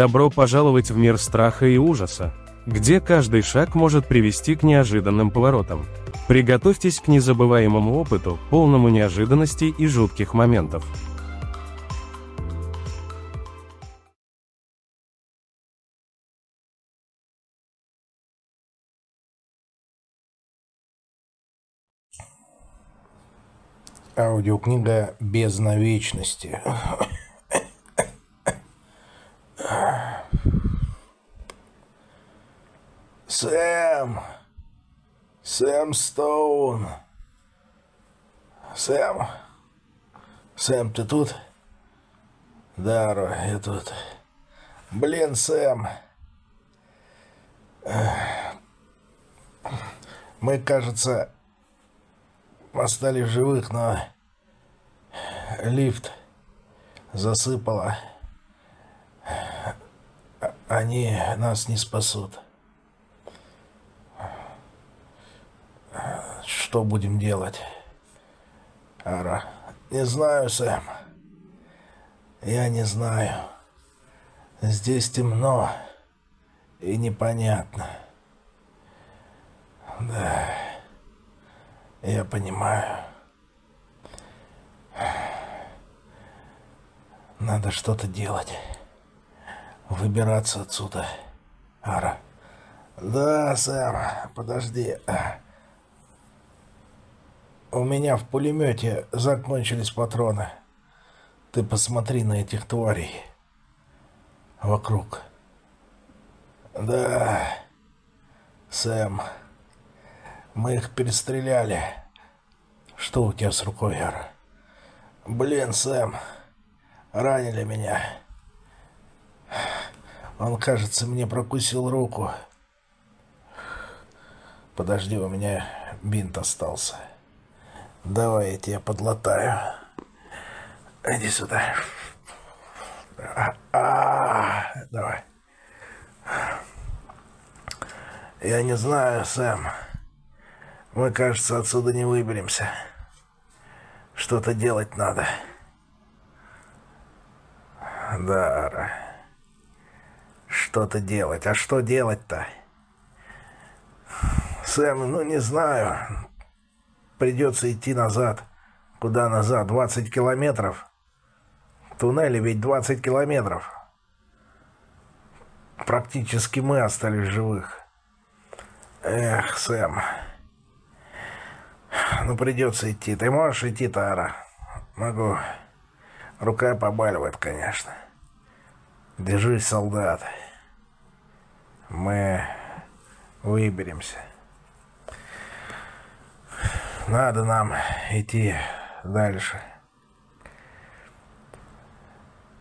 Добро пожаловать в мир страха и ужаса, где каждый шаг может привести к неожиданным поворотам. Приготовьтесь к незабываемому опыту, полному неожиданностей и жутких моментов. Аудиокнига «Бездна вечности». Сэм! Сэм Стоун! Сэм! Сэм, ты тут? Да, Ро, я тут. Блин, Сэм! Мы, кажется, остались живых, но лифт засыпало. Они нас не спасут. Что будем делать? Ара. Не знаю, Сэм. Я не знаю. Здесь темно и непонятно. Да. Я понимаю. Надо что-то делать. Выбираться отсюда. Ара. Да, Сэм, подожди. У меня в пулемете закончились патроны. Ты посмотри на этих тварей. Вокруг. Да. Сэм. Мы их перестреляли. Что у тебя с рукой, Ара? Блин, Сэм. Ранили меня. Он, кажется, мне прокусил руку. Подожди, у меня бинт остался. Давай я тебя подлатаю. Иди сюда. А, а, давай. Я не знаю, Сэм. Мы, кажется, отсюда не выберемся. Что-то делать надо. Да. Что-то делать. А что делать-то? Сэм, ну не знаю придется идти назад. Куда назад? 20 километров. Туннели ведь 20 километров. Практически мы остались живых. Эх, Сэм. Ну, придется идти. Ты можешь идти, Тара? Могу. Рука побаливает, конечно. Держись, солдат. Мы выберемся. Надо нам идти дальше.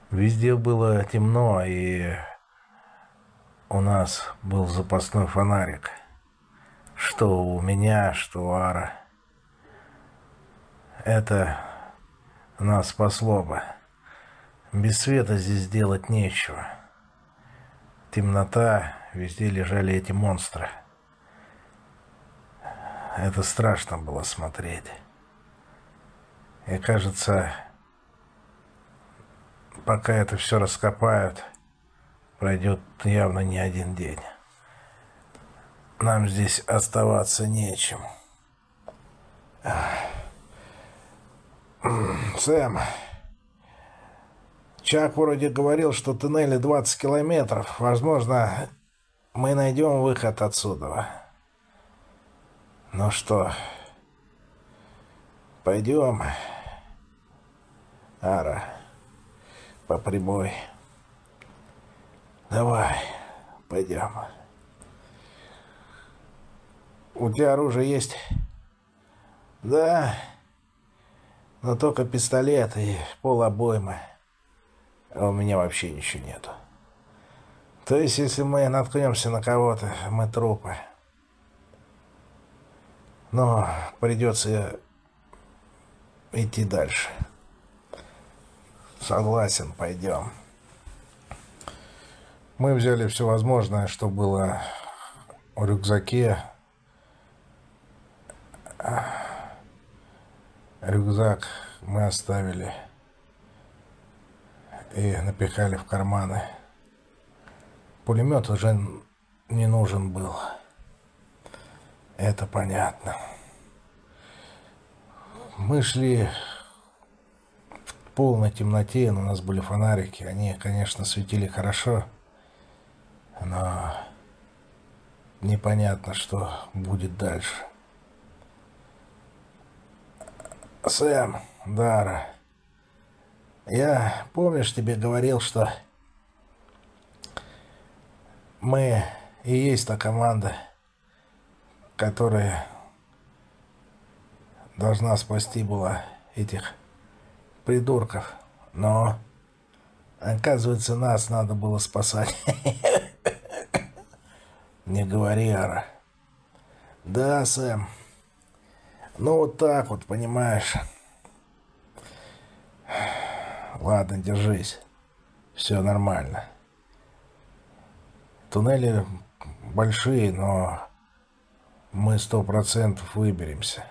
Везде было темно, и у нас был запасной фонарик. Что у меня, что у Ара. Это нас спасло бы. Без света здесь делать нечего. Темнота, везде лежали эти монстры. Это страшно было смотреть. И кажется, пока это все раскопают, пройдет явно не один день. Нам здесь оставаться нечем. Сэм, Чак вроде говорил, что туннели 20 километров. Возможно, мы найдем выход отсюда. Ну что, пойдем, Ара, по прямой. Давай, пойдем. У тебя оружие есть? Да, но только пистолет и пол обоймы. А у меня вообще ничего нету. То есть, если мы наткнемся на кого-то, мы трупы. Но придется идти дальше. Согласен, пойдем. Мы взяли все возможное, что было в рюкзаке. Рюкзак мы оставили и напихали в карманы. пулемет уже не нужен был. Это понятно. Мы шли в полной темноте, но у нас были фонарики. Они, конечно, светили хорошо, но непонятно, что будет дальше. Сэм, Дара, я, помнишь, тебе говорил, что мы и есть та команда, которая должна спасти была этих придурков. Но, оказывается, нас надо было спасать. Не говори, Ара. Да, Сэм. Ну, вот так вот, понимаешь. Ладно, держись. Все нормально. Туннели большие, но мы сто процентов выберемся.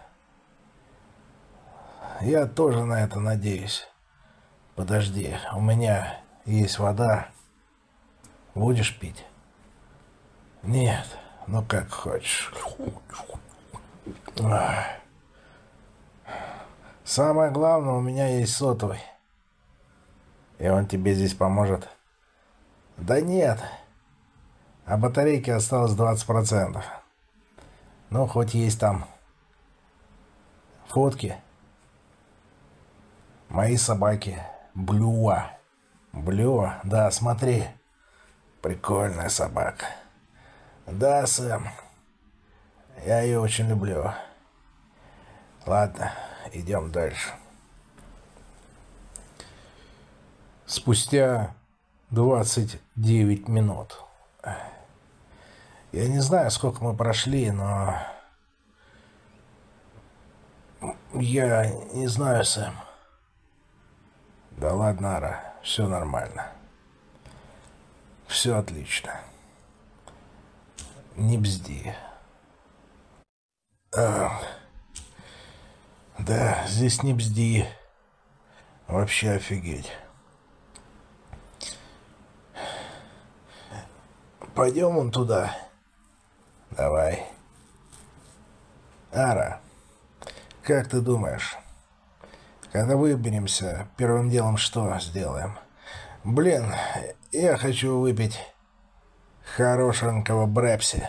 Я тоже на это надеюсь. Подожди, у меня есть вода. Будешь пить? Нет, ну как хочешь. Самое главное, у меня есть сотовый. И он тебе здесь поможет? Да нет. А батарейки осталось 20%. Ну, хоть есть там фотки. Мои собаки. Блюа. Блюа, да, смотри. Прикольная собака. Да, Сэм. Я ее очень люблю. Ладно, идем дальше. Спустя 29 минут. Я не знаю, сколько мы прошли, но... Я не знаю, Сэм. Да ладно, Ара, все нормально. Все отлично. Не бзди. А, да, здесь не бзди. Вообще офигеть. Пойдем вон туда. Давай. Ара, как ты думаешь, когда выберемся, первым делом что сделаем? Блин, я хочу выпить хорошенького брепси.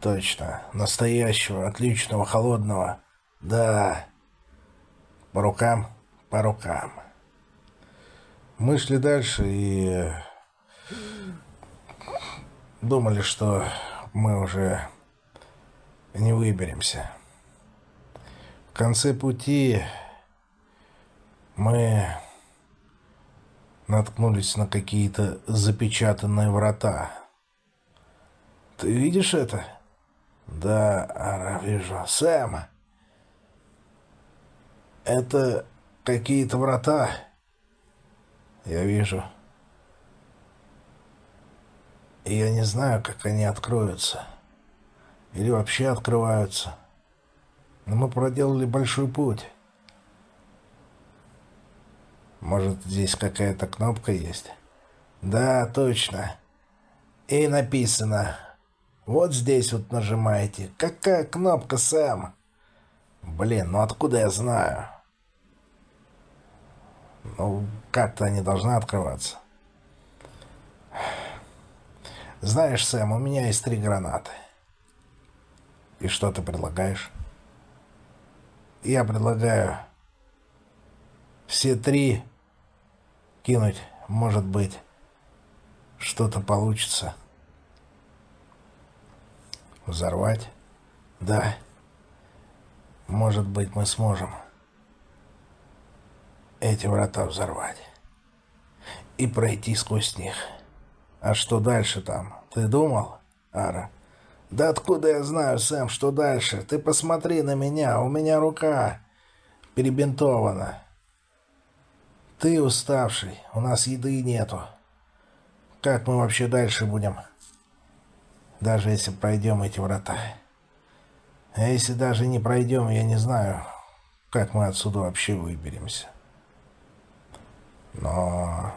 Точно, настоящего, отличного, холодного. Да. По рукам? По рукам. Мы шли дальше и думали, что мы уже не выберемся. В конце пути мы наткнулись на какие-то запечатанные врата. Ты видишь это? Да, Ара, вижу. Сэм! Это какие-то врата. Я вижу. И я не знаю, как они откроются. Или вообще открываются. Но мы проделали большой путь. Может, здесь какая-то кнопка есть? Да, точно. И написано. Вот здесь вот нажимаете. Какая кнопка, Сэм? Блин, ну откуда я знаю? Ну, как-то они должны открываться. Знаешь, Сэм, у меня есть три гранаты. И что ты предлагаешь? Я предлагаю все три кинуть. Может быть, что-то получится. Взорвать? Да. Может быть, мы сможем эти врата взорвать и пройти сквозь них. А что дальше там? Ты думал, Ара? Да откуда я знаю, Сэм, что дальше? Ты посмотри на меня, у меня рука перебинтована. Ты уставший, у нас еды нету. Как мы вообще дальше будем? Даже если пройдем эти врата. А если даже не пройдем, я не знаю, как мы отсюда вообще выберемся. Но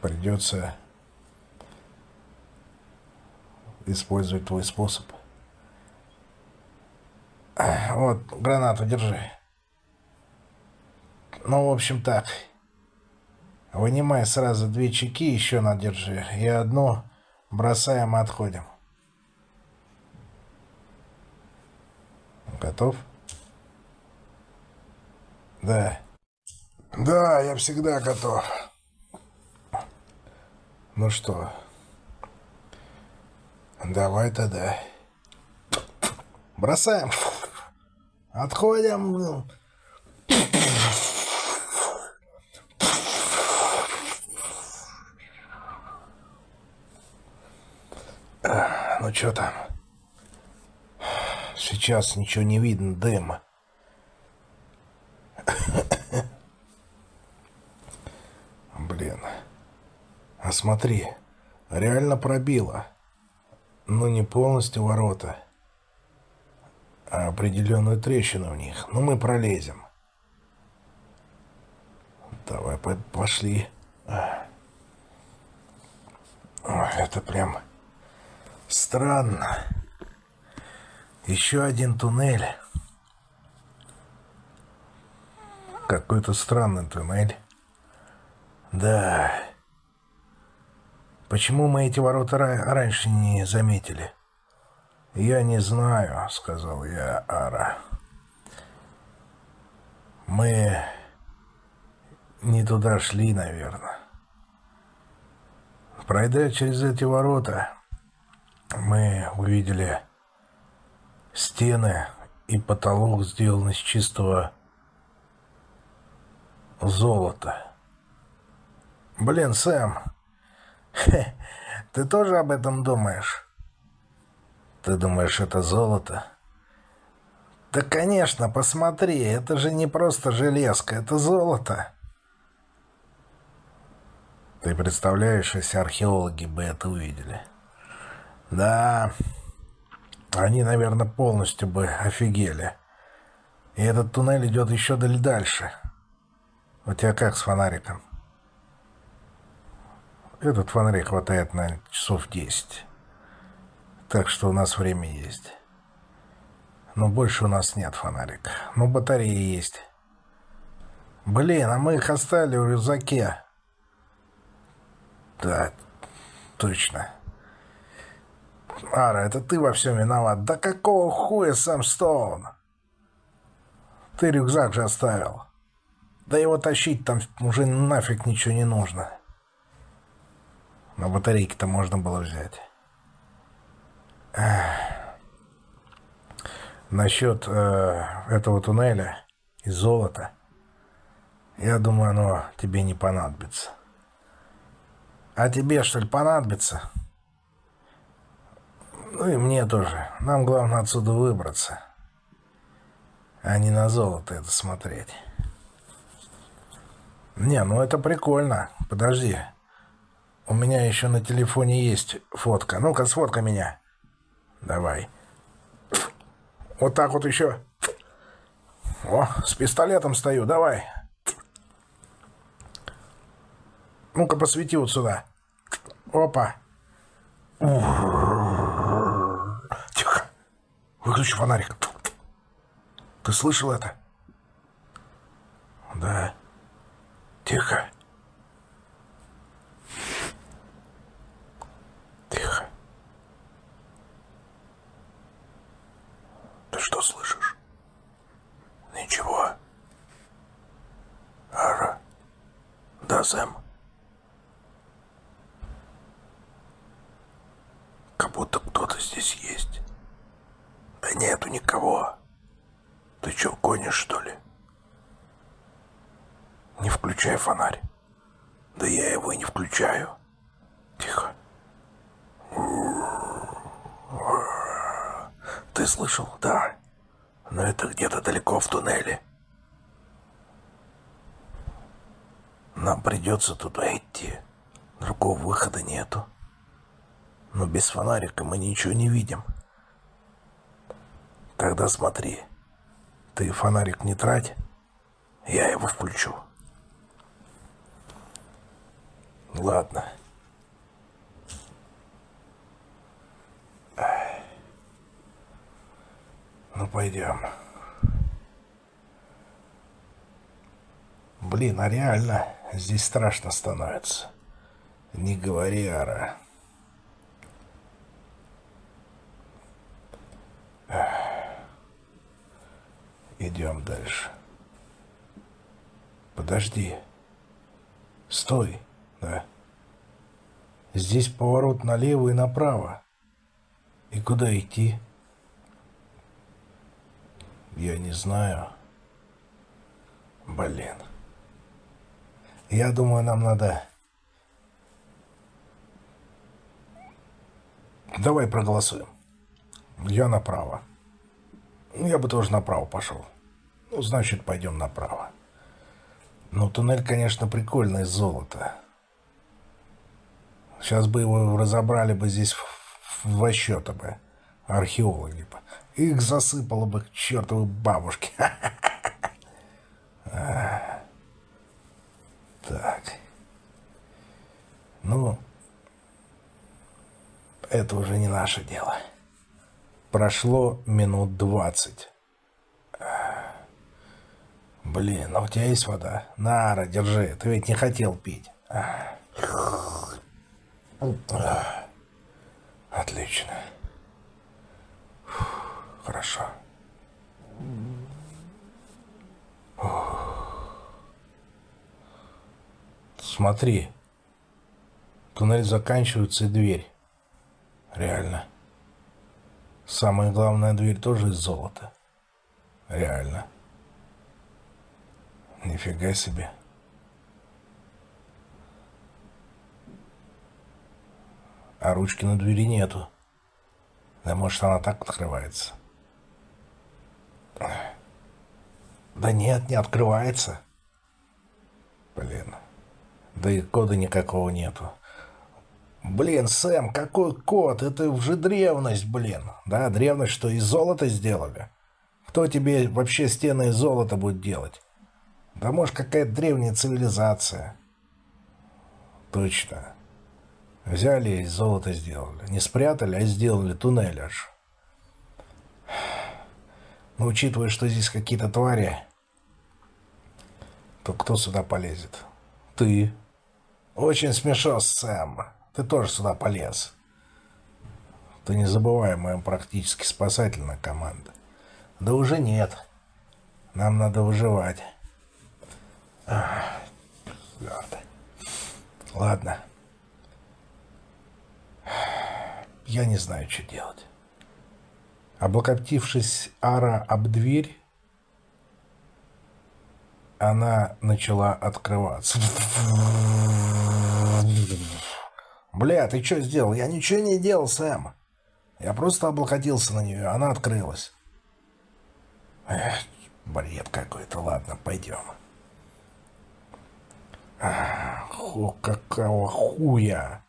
Придется использовать твой способ. Вот, гранату держи. Ну, в общем, так. Вынимай сразу две чеки, еще надержи. И одну бросаем и отходим. Готов? Да. Да, я всегда готов. Ну что, давай тогда. Бросаем. Отходим. Ну что там? Сейчас ничего не видно, дыма. Блин. А смотри, реально пробило. Ну, не полностью ворота, а определенную трещину в них. Ну, мы пролезем. Давай, пошли. Это прям странно. Еще один туннель. Какой-то странный туннель. Да. Почему мы эти ворота раньше не заметили? Я не знаю, сказал я Ара. Мы не туда шли, наверное. Пройдя через эти ворота, мы увидели стены и потолок сделаны из чистого золота. Блин, Сэм, ты тоже об этом думаешь? Ты думаешь, это золото? Да, конечно, посмотри, это же не просто железка, это золото. Ты представляешь, если археологи бы это увидели? Да, они, наверное, полностью бы офигели. И этот туннель идет еще дальше. У тебя как с фонариком? Этот фонарик хватает на часов 10. Так что у нас время есть. Но больше у нас нет фонарика. Но батареи есть. Блин, а мы их оставили в рюкзаке. Да, точно. Ара, это ты во всем виноват. Да какого хуя, Сэм Стоун? Ты рюкзак же оставил. Да его тащить там уже нафиг ничего не нужно. На батарейки-то можно было взять. Насчет э, этого туннеля и золота, я думаю, оно тебе не понадобится. А тебе, что ли, понадобится? Ну и мне тоже. Нам главное отсюда выбраться, а не на золото это смотреть. Не, ну это прикольно. Подожди. У меня еще на телефоне есть фотка. Ну-ка, сфоткай меня. Давай. Вот так вот еще. О, с пистолетом стою. Давай. Ну-ка, посвети вот сюда. Опа. Тихо. Выключи фонарик. Ты слышал это? Да. Тихо. Что слышишь? Ничего. Ара. Да, Сэм. Как будто кто-то здесь есть. Да нету никого. Ты что, гонишь, что ли? Не включай фонарь. Да я его и не включаю. Тихо. Ты слышал? Да но это где-то далеко в туннеле. Нам придется туда идти. Другого выхода нету. Но без фонарика мы ничего не видим. Тогда смотри. Ты фонарик не трать, я его включу. Ладно. Ну, пойдем. Блин, а реально здесь страшно становится. Не говори, Ара. Идем дальше. Подожди. Стой. Да. Здесь поворот налево и направо. И куда идти? Я не знаю. Блин. Я думаю, нам надо... Давай проголосуем. Я направо. Я бы тоже направо пошел. Ну, значит, пойдем направо. Ну, туннель, конечно, прикольный из золота. Сейчас бы его разобрали бы здесь в, в счета бы. Археологи бы. Их засыпало бы к чертовой бабушке. Так. Ну, это уже не наше дело. Прошло минут двадцать. Блин, а у тебя есть вода? Нара, держи. Ты ведь не хотел пить. Отлично. Хорошо. Смотри. Туннель заканчивается и дверь. Реально. Самая главная дверь тоже из золота. Реально. Нифига себе. А ручки на двери нету. Да может она так открывается. Да нет, не открывается. Блин. Да и кода никакого нету. Блин, Сэм, какой код? Это уже древность, блин. Да, древность, что из золота сделали. Кто тебе вообще стены из золота будет делать? Да может какая-то древняя цивилизация. Точно. Взяли и золото сделали. Не спрятали, а сделали туннель аж. Но учитывая, что здесь какие-то твари, то кто сюда полезет? Ты. Очень смешно, Сэм. Ты тоже сюда полез. Ты не забывай, мы практически спасательная команда. Да уже нет. Нам надо выживать. Ладно. Я не знаю, что делать. Облокотившись Ара об дверь, она начала открываться. «Бля, ты что сделал? Я ничего не делал, Сэм. Я просто облокотился на нее, она открылась». Эх, бред какой-то. Ладно, пойдем. О, какого хуя?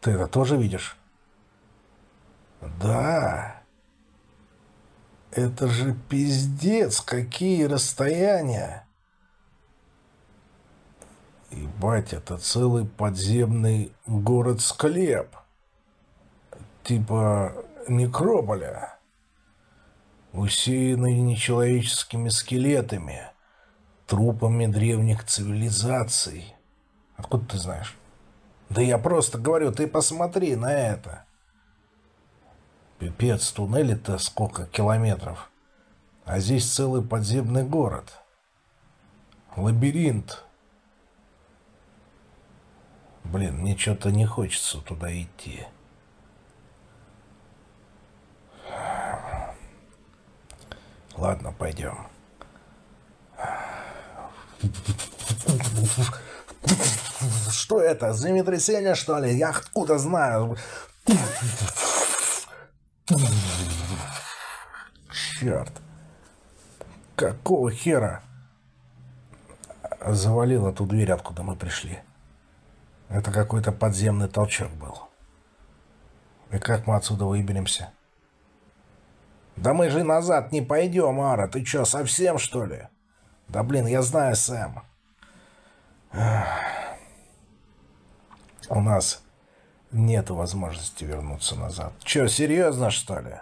Ты это тоже видишь? Да. Это же пиздец, какие расстояния. Ебать, это целый подземный город-склеп. Типа некрополя. Усеянный нечеловеческими скелетами трупами древних цивилизаций. Откуда ты знаешь? Да я просто говорю, ты посмотри на это. Пипец, туннели-то сколько километров. А здесь целый подземный город. Лабиринт. Блин, мне что-то не хочется туда идти. Ладно, пойдем. Что это? Землетрясение, что ли? Я откуда знаю? Черт. Какого хера? Завалило ту дверь, откуда мы пришли. Это какой-то подземный толчок был. И как мы отсюда выберемся? Да мы же назад не пойдем, Ара. Ты что, совсем, что ли? Да блин, я знаю, Сэм. У нас нет возможности вернуться назад. Че, серьезно, что ли?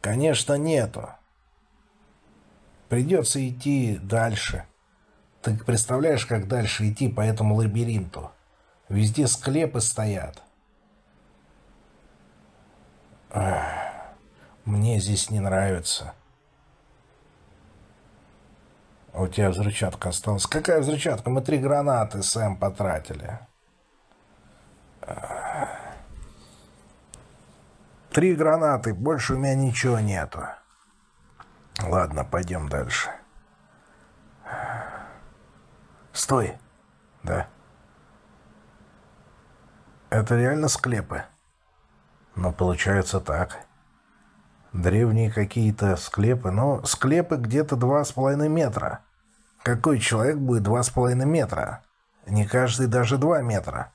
Конечно, нету. Придется идти дальше. Ты представляешь, как дальше идти по этому лабиринту? Везде склепы стоят. Эх, мне здесь не нравится. У тебя взрывчатка осталась. Какая взрывчатка? Мы три гранаты, Сэм, потратили. Три гранаты, больше у меня ничего нету. Ладно, пойдем дальше. Стой. Да. Это реально склепы? Но получается так. Древние какие-то склепы. Но склепы где-то два с половиной метра. Какой человек будет два с половиной метра? Не каждый даже два метра.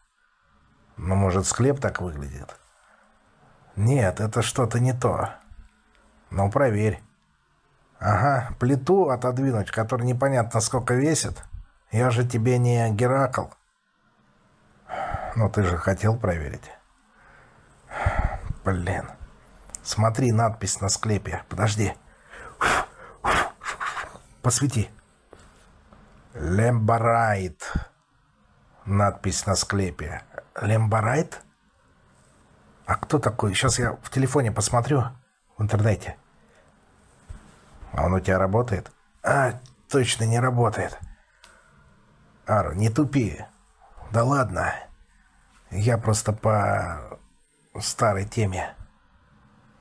Но может склеп так выглядит? Нет, это что-то не то. Ну, проверь. Ага, плиту отодвинуть, которая непонятно сколько весит. Я же тебе не Геракл. Но ты же хотел проверить. Блин. Смотри, надпись на склепе. Подожди. Посвети. Лембарайт. Надпись на склепе. Лембарайт? А кто такой? Сейчас я в телефоне посмотрю. В интернете. А он у тебя работает? А, точно не работает. Ар, не тупи. Да ладно. Я просто по старой теме.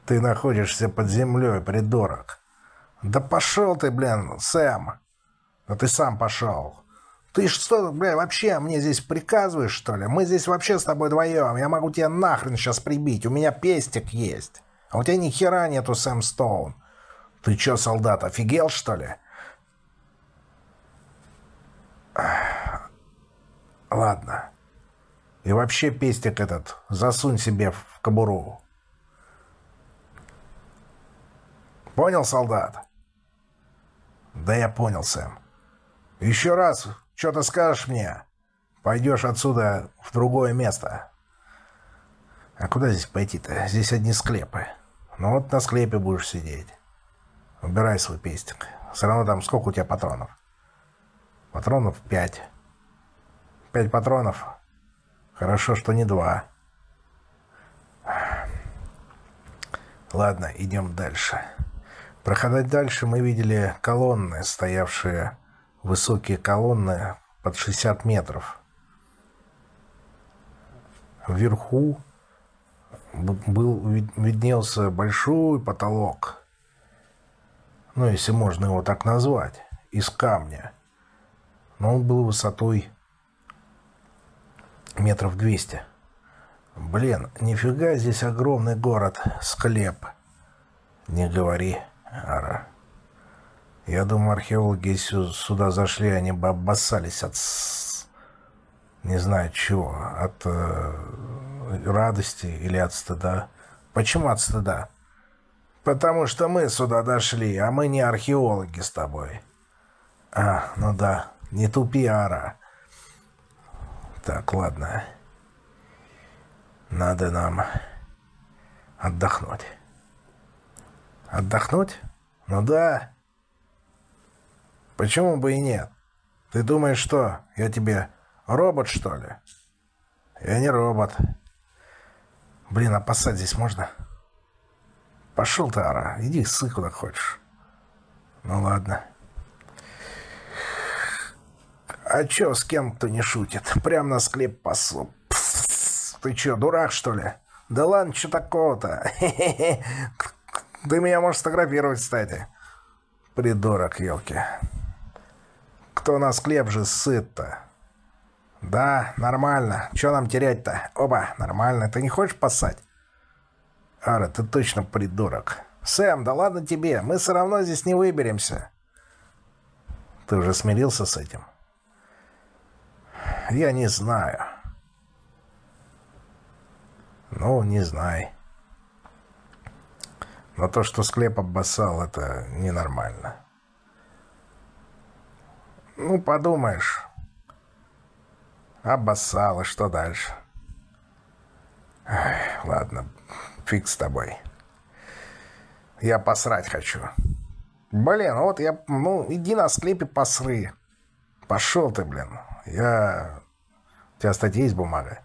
Ты находишься под землей, придурок. Да пошел ты, блин, Сэм. Да ты сам пошел. Ты что, бля, вообще мне здесь приказываешь, что ли? Мы здесь вообще с тобой вдвоем. Я могу тебя нахрен сейчас прибить. У меня пестик есть. А у тебя ни хера нету, Сэм Стоун. Ты чё, солдат, офигел, что ли? Ладно. И вообще пестик этот засунь себе в кобуру. Понял, солдат? Да я понял, Сэм. Еще раз что-то скажешь мне, пойдешь отсюда в другое место. А куда здесь пойти-то? Здесь одни склепы. Ну вот на склепе будешь сидеть. Убирай свой пестик. Все равно там сколько у тебя патронов? Патронов пять. Пять патронов. Хорошо, что не два. Ладно, идем дальше. Проходить дальше мы видели колонны, стоявшие высокие колонны под 60 метров. Вверху был, виднелся большой потолок, ну, если можно его так назвать, из камня. Но он был высотой метров 200. Блин, нифига здесь огромный город, склеп. Не говори, Ара. Я думаю, археологи сюда зашли, они бы обоссались от... Не знаю чего. От э, радости или от стыда. Почему от стыда? Потому что мы сюда дошли, а мы не археологи с тобой. А, ну да, не тупи, Ара. Так, ладно. Надо нам отдохнуть. Отдохнуть? Ну да. Почему бы и нет? Ты думаешь, что? Я тебе робот, что ли? Я не робот. Блин, а поссать здесь можно? Пошел ты, Ара. Иди сы куда хочешь. Ну ладно. А чё, с кем кто не шутит? Прям на склеп посу. Ты чё, дурак, что ли? Да ладно, что такого-то? Ты меня можешь сфотографировать, кстати. Придурок, елки. Кто на склеп же сыт-то? Да, нормально. Че нам терять-то? Оба, нормально. Ты не хочешь поссать? Ара, ты точно придурок. Сэм, да ладно тебе. Мы все равно здесь не выберемся. Ты уже смирился с этим? Я не знаю. Ну, не знай. Но то, что склеп обоссал, это ненормально. Ну, подумаешь. Обоссала, что дальше? Эх, ладно, фиг с тобой. Я посрать хочу. Блин, вот я... Ну, иди на склепе посры. Пошел ты, блин. Я... У тебя, кстати, есть бумага?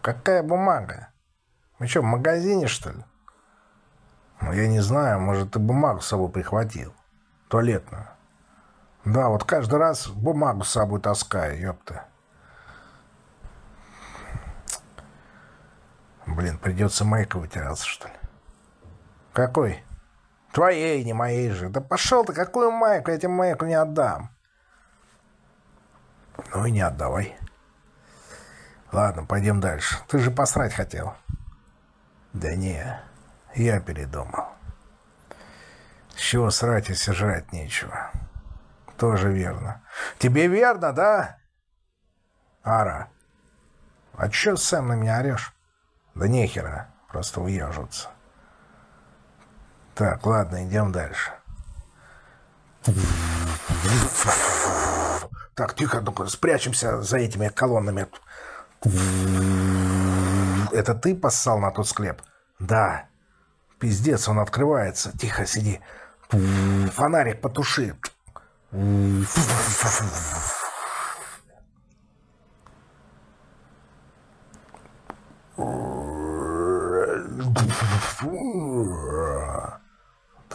Какая бумага? Мы что, в магазине, что ли? Ну, я не знаю, может, ты бумагу с собой прихватил. Туалетную. Да, вот каждый раз бумагу с собой таскаю, ёпта. Блин, придется майкой вытираться, что ли? Какой? Твоей, не моей же. Да пошел ты, какую майку? Я тебе майку не отдам. Ну и не отдавай. Ладно, пойдем дальше. Ты же посрать хотел. Да не, я передумал. С чего срать, если жрать нечего? Тоже верно. Тебе верно, да? Ара. А чё сам на меня орешь? Да нехера, просто уежутся. Так, ладно, идем дальше. Так, тихо, ну спрячемся за этими колоннами. Это ты поссал на тот склеп? Да. Пиздец, он открывается. Тихо, сиди. Фонарик потуши. Ты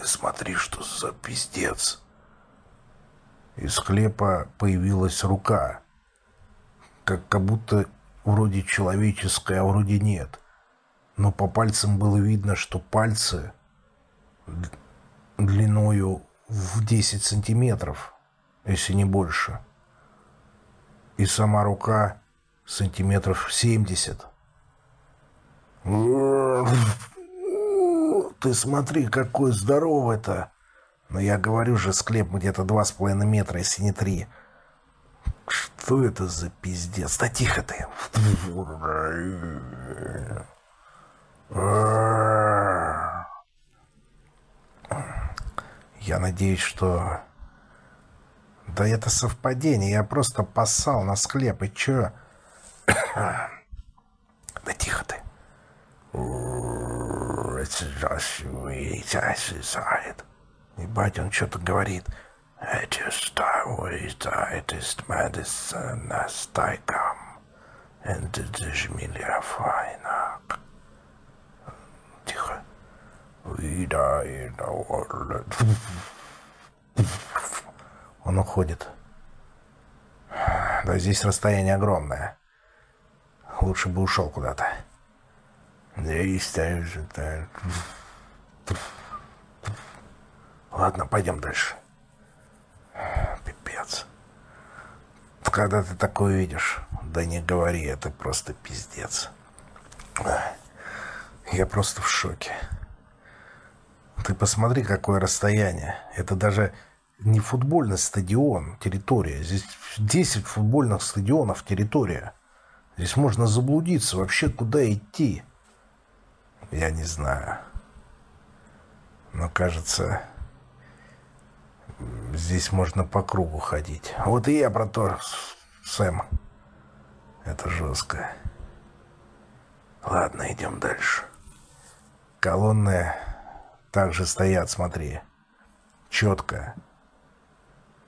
смотри, что за пиздец. Из склепа появилась рука. Как, как будто вроде человеческая, а вроде нет. Но по пальцам было видно, что пальцы длиною в 10 сантиметров, если не больше. И сама рука сантиметров 70. Ты смотри, какой здоровый-то. Но я говорю же, склеп где-то два с половиной метра, если не три. Что это за пиздец? Да тихо ты. Я надеюсь, что... Да это совпадение. Я просто поссал на склеп. И чё? Да тихо ты. Ебать, он что-то говорит. Эти старые ist medicine as I come, and the жмеля файнак. Тихо. Вида и Он уходит. Да здесь расстояние огромное. Лучше бы ушел куда-то. Ладно, пойдем дальше. Пипец. Когда ты такое видишь, да не говори, это просто пиздец. Я просто в шоке. Ты посмотри, какое расстояние. Это даже не футбольный стадион, территория. Здесь 10 футбольных стадионов территория. Здесь можно заблудиться. Вообще куда идти? Я не знаю. Но кажется, здесь можно по кругу ходить. Вот и я про то, Сэм. Это жестко. Ладно, идем дальше. Колонны также стоят, смотри. Четко.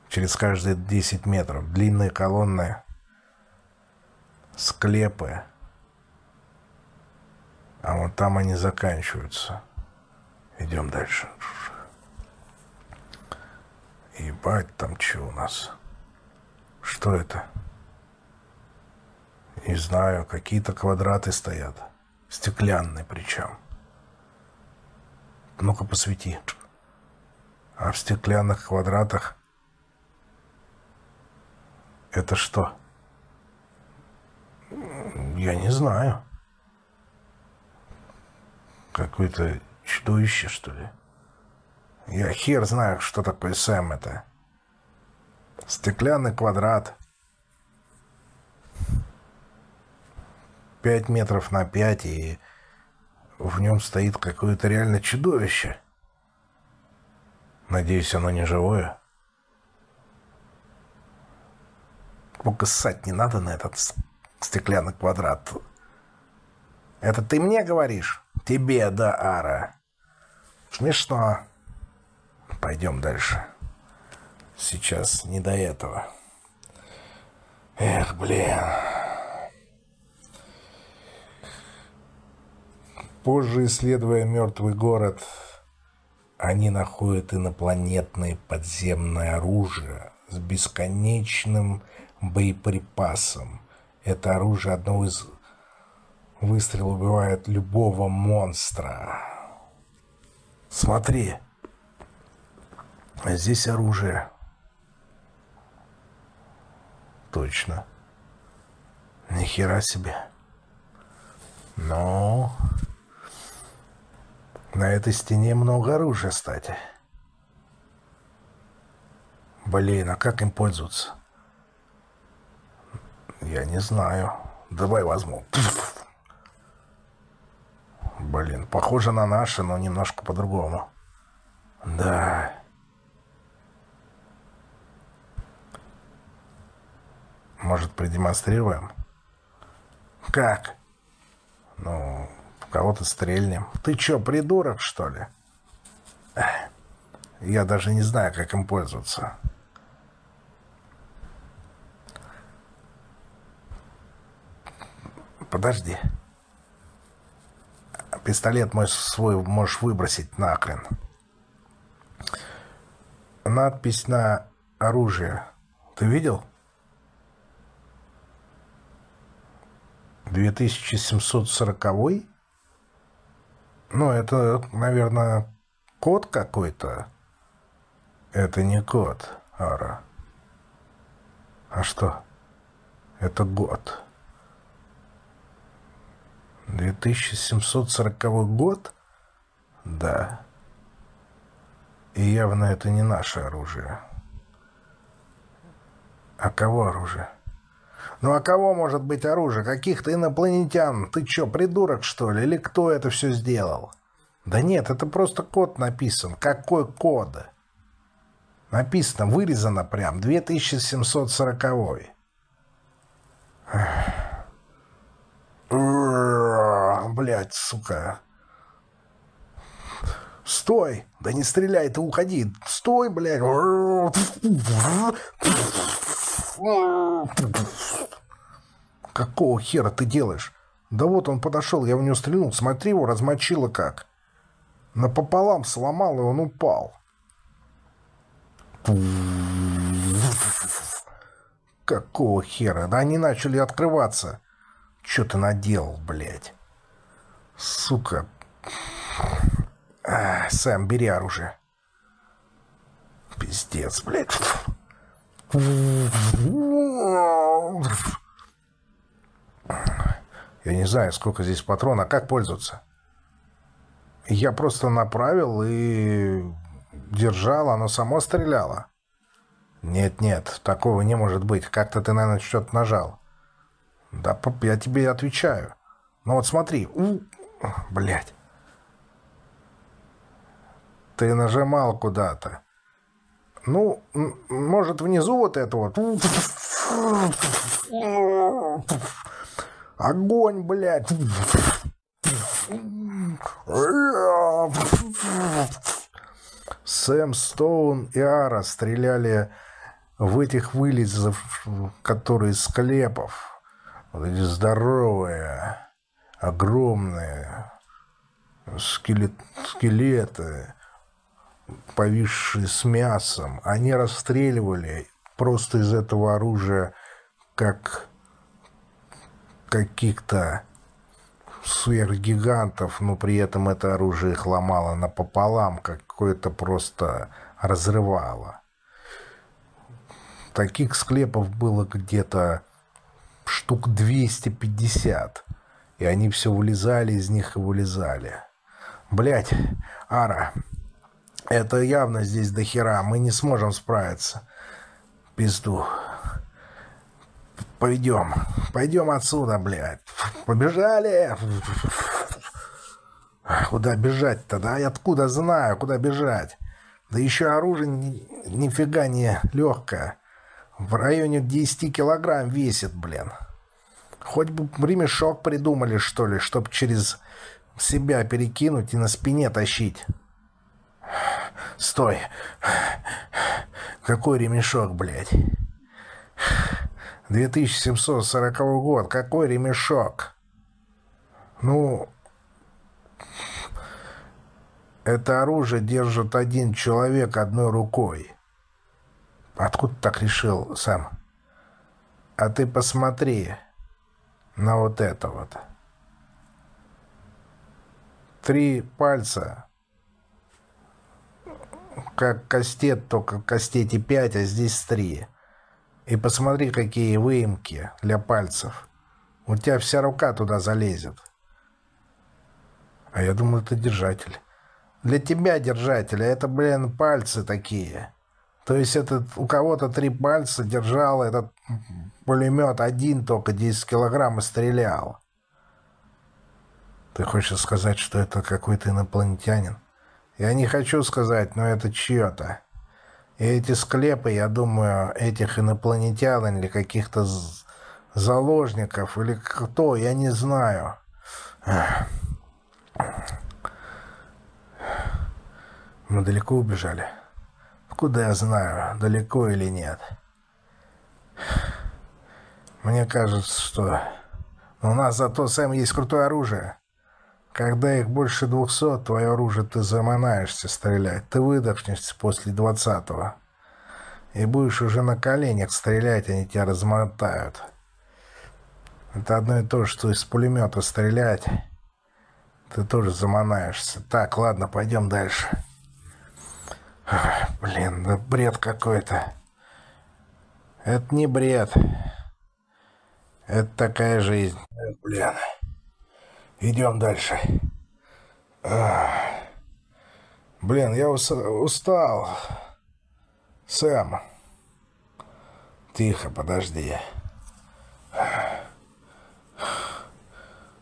Через каждые 10 метров. Длинные колонны. Склепы. А вот там они заканчиваются. Идем дальше. Ебать, там что у нас? Что это? Не знаю, какие-то квадраты стоят. Стеклянные причем. Ну-ка посвети. А в стеклянных квадратах это что? Я не знаю. Какое-то чудовище, что ли? Я хер знаю, что такое Сэм это. Стеклянный квадрат. Пять метров на пять, и в нем стоит какое-то реально чудовище. Надеюсь, оно не живое. Только не надо на этот стеклянный квадрат. Это ты мне говоришь? Тебе, да, Ара. Смешно. Пойдем дальше. Сейчас не до этого. Эх, блин. Позже, исследуя мертвый город, они находят инопланетное подземное оружие с бесконечным боеприпасом. Это оружие одного из выстрелов убивает любого монстра. Смотри. Здесь оружие. Точно. Ни хера себе. Но... На этой стене много оружия, кстати. Блин, а как им пользоваться? Я не знаю. Давай возьму. Блин, похоже на наши, но немножко по-другому. Да. Может, продемонстрируем? Как? Ну, кого-то стрельнем. Ты чё, придурок, что ли? Я даже не знаю, как им пользоваться. Подожди. Пистолет мой свой можешь выбросить нахрен. Надпись на оружие. Ты видел? 2740 ну, это, наверное, код какой-то. Это не код, Ара. А что? Это год. 2740 год? Да. И явно это не наше оружие. А кого оружие? Ну а кого может быть оружие? Каких-то инопланетян? Ты чё, придурок, что ли? Или кто это все сделал? Да нет, это просто код написан. Какой код? Написано, вырезано прям. 2740. Блять, сука. Стой! Да не стреляй, ты уходи! Стой, блядь! Какого хера ты делаешь? Да вот он подошел, я в него стрельнул. Смотри, его размочило как. Напополам сломал, и он упал. Какого хера? Да они начали открываться. Че ты наделал, блядь? Сука. А, Сэм, бери оружие. Пиздец, блядь. Я не знаю, сколько здесь патрон, а как пользоваться? Я просто направил и держал, оно само стреляло. Нет-нет, такого не может быть. Как-то ты, наверное, что-то нажал. Да, я тебе отвечаю. Ну вот смотри. Блядь. Ты нажимал куда-то. Ну, может, внизу вот это вот. Огонь, блядь. Сэм Стоун и Ара стреляли в этих вылезов, которые из склепов. Вот эти здоровые, огромные скелет, скелеты повисшие с мясом, они расстреливали просто из этого оружия как каких-то сверхгигантов, но при этом это оружие их ломало напополам, какое-то просто разрывало. Таких склепов было где-то штук 250, и они все вылезали из них и вылезали. Блять, Ара, это явно здесь до хера. Мы не сможем справиться. Пизду. Пойдем. Пойдем отсюда, блядь. Побежали. Куда бежать-то, да? Я откуда знаю, куда бежать? Да еще оружие ни, нифига не легкое. В районе 10 килограмм весит, блин. Хоть бы ремешок придумали, что ли, чтоб через себя перекинуть и на спине тащить. Стой. Какой ремешок, блядь? 2740 год. Какой ремешок? Ну, это оружие держит один человек одной рукой. Откуда так решил сам? А ты посмотри на вот это вот. Три пальца. Как кастет, только в кастете пять, а здесь три. И посмотри, какие выемки для пальцев. У тебя вся рука туда залезет. А я думал, это держатель. Для тебя держатель, а это, блин, пальцы такие. То есть этот, у кого-то три пальца держал этот пулемет один только 10 килограмм и стрелял. Ты хочешь сказать, что это какой-то инопланетянин? Я не хочу сказать, но это чье-то. И эти склепы, я думаю, этих инопланетян или каких-то заложников, или кто, я не знаю. Мы далеко убежали? Куда я знаю, далеко или нет? Мне кажется, что у нас зато, Сэм, есть крутое оружие. Когда их больше двухсот, твое оружие ты заманаешься стрелять. Ты выдохнешься после двадцатого. И будешь уже на коленях стрелять, они тебя размотают. Это одно и то же, что из пулемета стрелять. Ты тоже заманаешься. Так, ладно, пойдем дальше. Блин, да бред какой-то. Это не бред. Это такая жизнь. Блин. Идем дальше. Блин, я устал. Сэм. Тихо, подожди.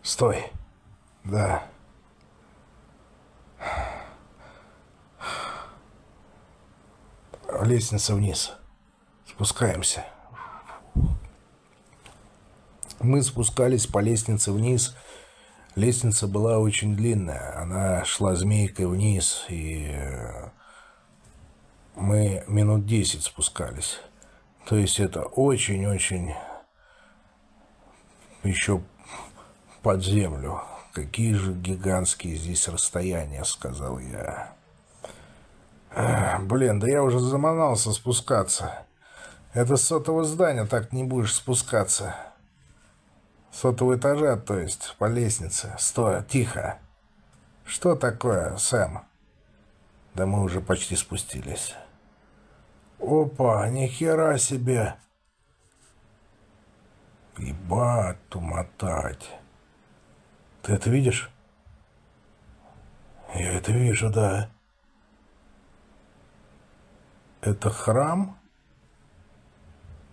Стой. Да. Лестница вниз. Спускаемся. Мы спускались по лестнице вниз. Лестница была очень длинная. Она шла змейкой вниз, и э, мы минут десять спускались. То есть это очень-очень еще под землю. Какие же гигантские здесь расстояния, сказал я. Блин, да я уже заманался спускаться. Это с сотого здания так не будешь спускаться. Сотого этажа, то есть, по лестнице. Стой, тихо. Что такое, Сэм? Да мы уже почти спустились. Опа, нихера себе. Ебать, тумотать. Ты это видишь? Я это вижу, да. Это храм?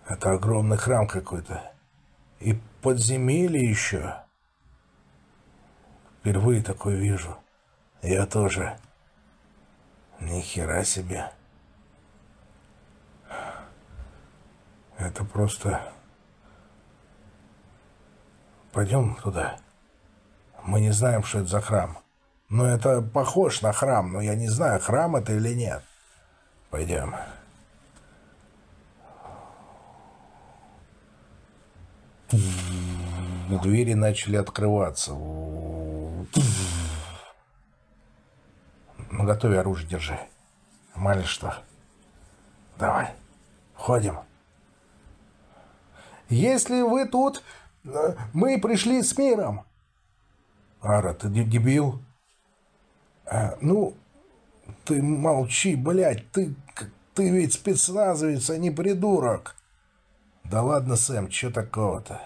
Это огромный храм какой-то. И подземелье еще. Впервые такое вижу. Я тоже. Ни хера себе. Это просто... Пойдем туда. Мы не знаем, что это за храм. Но это похож на храм, но я не знаю, храм это или нет. Пойдем. Двери начали открываться. На готове оружие держи. Мало что. Давай. Ходим. Если вы тут, э, мы пришли с миром. Ара, ты дебил? А, ну, ты молчи, блядь, ты, ты ведь спецназовец, а не придурок. Да ладно, Сэм, что такого-то?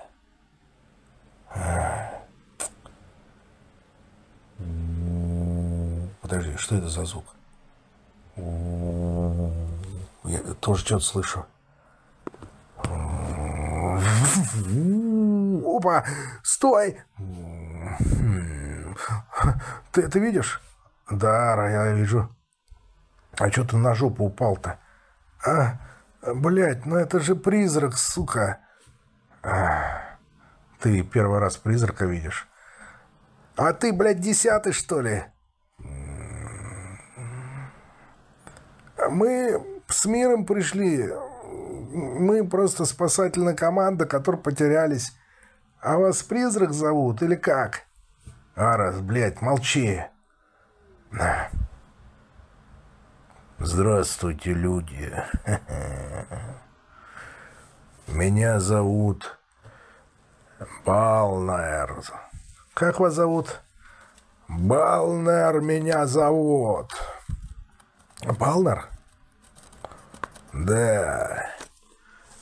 Подожди, что это за звук? Я тоже что-то слышу. Опа! Стой! Ты это видишь? Да, я вижу. А что ты на жопу упал-то? А? Блять, ну это же призрак, сука. Ты первый раз призрака видишь. А ты, блядь, десятый, что ли? Мы с миром пришли. Мы просто спасательная команда, которая потерялись. А вас призрак зовут или как? Арас, блядь, молчи. Здравствуйте, люди. Меня зовут Балнер. Как вас зовут? Балнер меня зовут. Балнер? Да.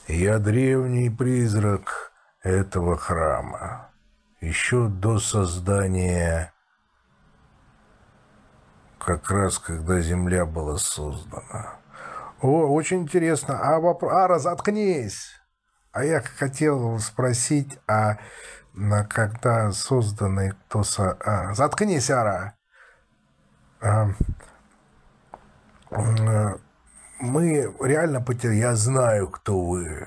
Я древний призрак этого храма. Еще до создания как раз когда Земля была создана. О, очень интересно. А вопрос... Ара, заткнись! А я хотел спросить, а когда созданы кто... Со... А, заткнись, Ара! А, а, мы реально потеряли... Я знаю, кто вы.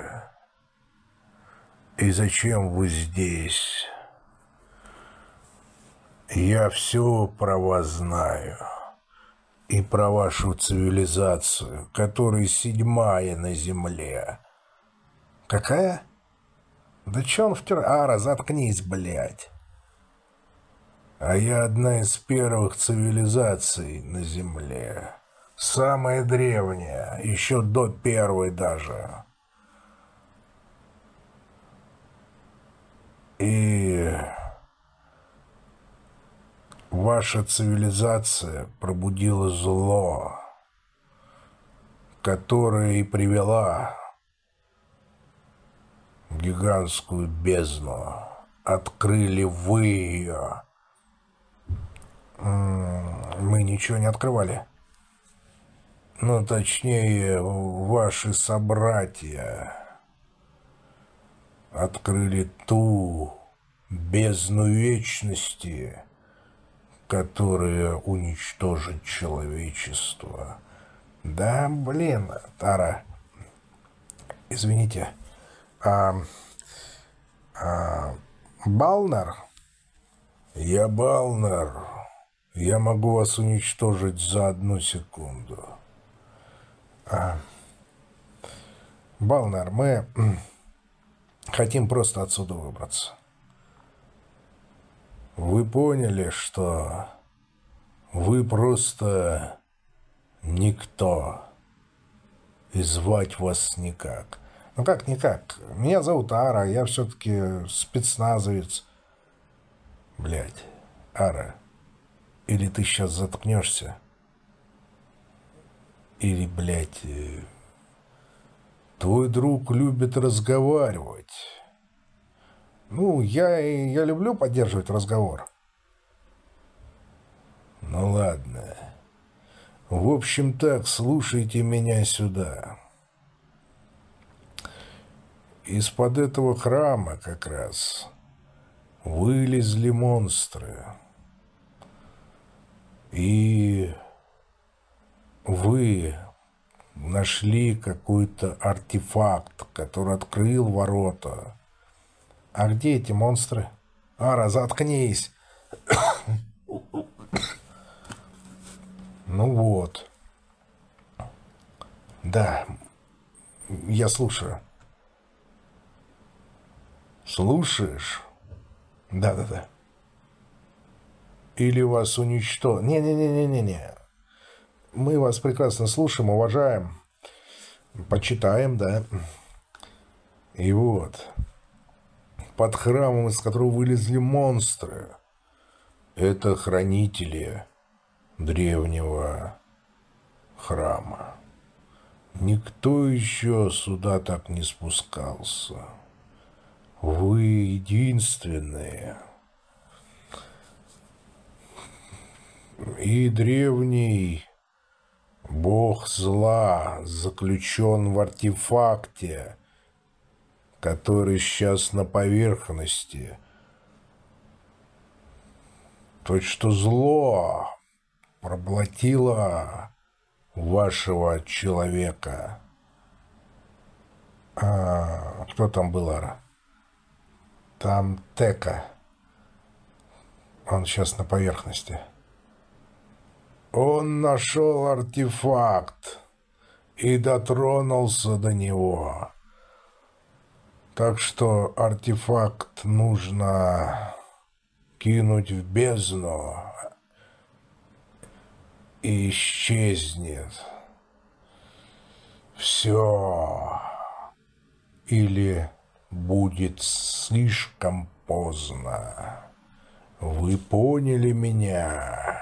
И зачем вы здесь? Я все про вас знаю и про вашу цивилизацию, которая седьмая на земле. Какая? Да чё он втер... Ара, заткнись, блядь. А я одна из первых цивилизаций на земле. Самая древняя, еще до первой даже. И Ваша цивилизация пробудила зло, которое и привела гигантскую бездну. Открыли вы ее. Мы ничего не открывали. Ну, точнее, ваши собратья открыли ту бездну вечности, которая уничтожит человечество. Да, блин, Тара, извините, а, а, Балнер? Я Балнер. Я могу вас уничтожить за одну секунду. А, Балнер, мы хотим просто отсюда выбраться. Вы поняли, что вы просто никто, и звать вас никак. Ну как никак? Меня зовут Ара, я все-таки спецназовец. Блять, Ара, или ты сейчас заткнешься, или, блядь, э, твой друг любит разговаривать. Ну, я, я люблю поддерживать разговор. Ну ладно. В общем так, слушайте меня сюда. Из-под этого храма как раз вылезли монстры. И вы нашли какой-то артефакт, который открыл ворота а где эти монстры? Ара, заткнись. Ну вот. Да, я слушаю. Слушаешь? Да-да-да. Или вас уничтожат? Не-не-не-не-не-не. Мы вас прекрасно слушаем, уважаем, почитаем, да. И вот под храмом, из которого вылезли монстры. Это хранители древнего храма. Никто еще сюда так не спускался. Вы единственные. И древний бог зла заключен в артефакте, который сейчас на поверхности. То, что зло проглотило вашего человека. А, кто там был, Ара? Там Тека. Он сейчас на поверхности. Он нашел артефакт и дотронулся до него. Так что артефакт нужно кинуть в бездну и исчезнет. Все. Или будет слишком поздно. Вы поняли меня?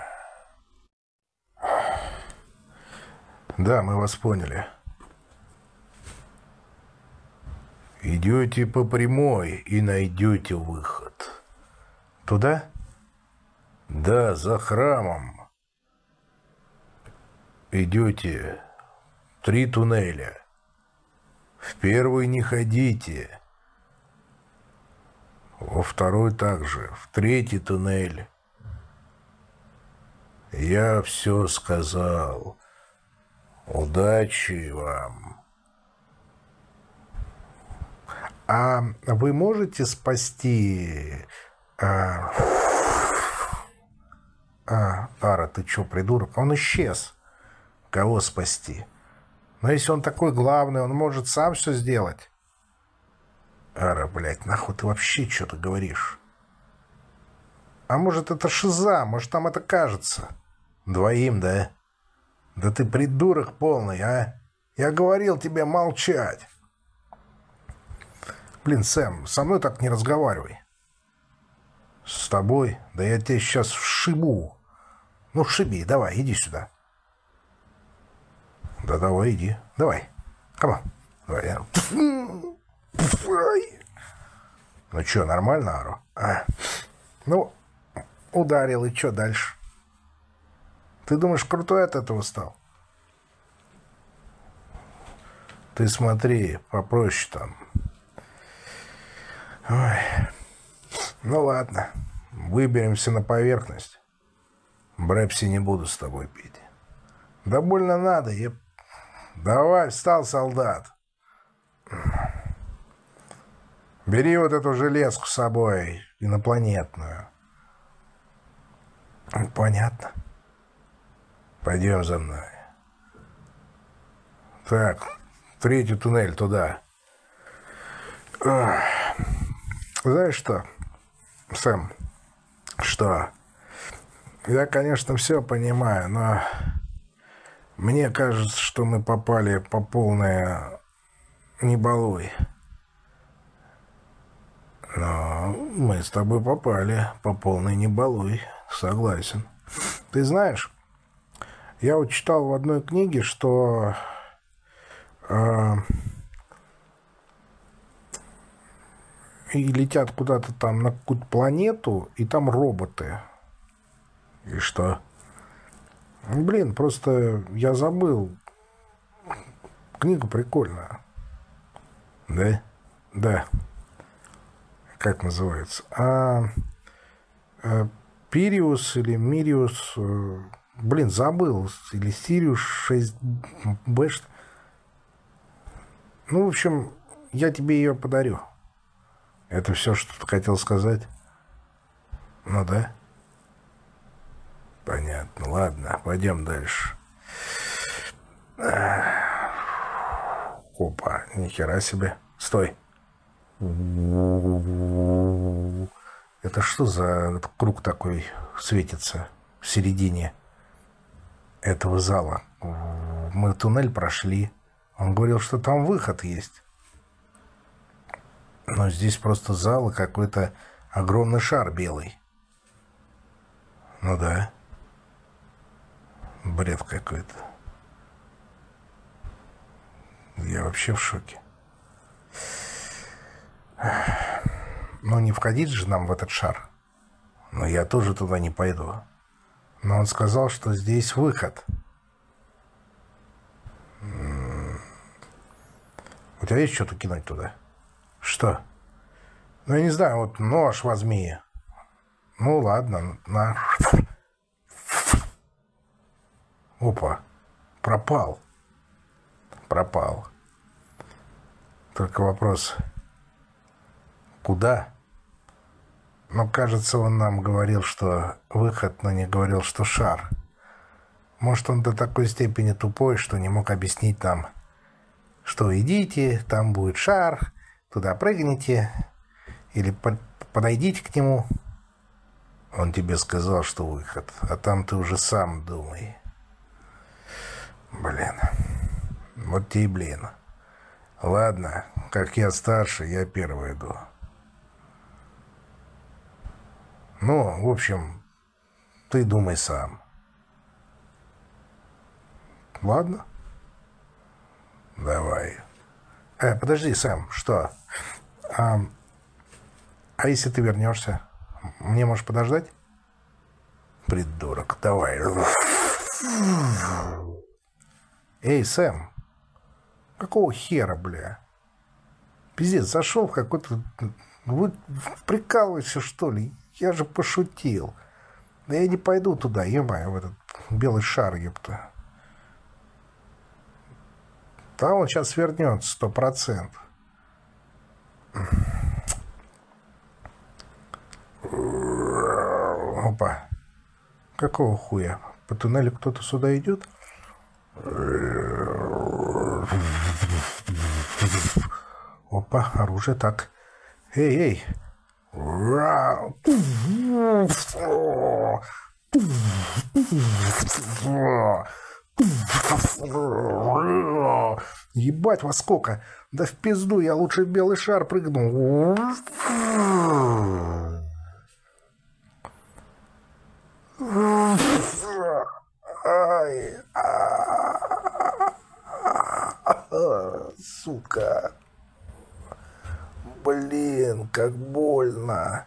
Да, мы вас поняли. Идете по прямой и найдете выход. Туда? Да, за храмом. Идете три туннеля. В первый не ходите. Во второй также. В третий туннель. Я все сказал. Удачи вам. А вы можете спасти... А, а Ара, ты что, придурок? Он исчез. Кого спасти? Но если он такой главный, он может сам все сделать. Ара, блядь, нахуй ты вообще что-то говоришь? А может, это шиза? Может, там это кажется? Двоим, да? Да ты придурок полный, а? Я говорил тебе молчать. Блин, Сэм, со мной так не разговаривай. С тобой? Да я тебя сейчас вшибу. Ну, вшиби, давай, иди сюда. Да давай, иди. Давай. Come on. Давай. Я... Ну что, нормально, Ару? А. Ну, ударил, и что дальше? Ты думаешь, крутой от этого стал? Ты смотри, попроще там. Ой. Ну ладно, выберемся на поверхность. Брэпси не буду с тобой пить. Да больно надо, еп. Давай, встал, солдат. Бери вот эту железку с собой, инопланетную. Понятно. Пойдем за мной. Так, третий туннель туда. Знаешь что, Сэм? Что? Я, конечно, все понимаю, но мне кажется, что мы попали по полной не. Но мы с тобой попали по полной не согласен. Ты знаешь, я вот читал в одной книге, что э, и летят куда-то там на какую-то планету, и там роботы. И что? Блин, просто я забыл. Книга прикольная. Да? Да. Как называется? А, а Пириус или Мириус... Э, блин, забыл. Или Сириус 6Б. Ну, в общем, я тебе ее подарю. Это все, что ты хотел сказать? Ну да. Понятно. Ладно, пойдем дальше. Опа, нихера себе. Стой. Это что за круг такой светится в середине этого зала? Мы туннель прошли. Он говорил, что там выход есть. Но здесь просто зал и какой-то огромный шар белый. Ну да. Бред какой-то. Я вообще в шоке. Но не входить же нам в этот шар. Но я тоже туда не пойду. Но он сказал, что здесь выход. У тебя есть что-то кинуть туда? Что? Ну, я не знаю, вот нож возьми. Ну, ладно, на. Опа, пропал. Пропал. Только вопрос, куда? Но, кажется, он нам говорил, что выход, но не говорил, что шар. Может, он до такой степени тупой, что не мог объяснить нам, что идите, там будет шар, туда прыгните, или подойдите к нему. Он тебе сказал, что выход, а там ты уже сам думай. Блин, вот тебе блин. Ладно, как я старше, я первый иду. Ну, в общем, ты думай сам. Ладно? Давай. Э, подожди, Сэм, что? А, а если ты вернешься? Мне можешь подождать? Придурок, давай. Эй, Сэм, какого хера, бля? Пиздец, зашел в какой-то... Вы прикалываешься, что ли? Я же пошутил. Да я не пойду туда, ё-моё, в этот белый шар, ёпта. Там он сейчас вернется, сто процентов. Опа. Какого хуя? По туннелю кто-то сюда идет? Опа, оружие так. Эй, эй. Ебать, во сколько! Да в пизду, я лучше в белый шар прыгну. Ай, сука. Блин, как больно.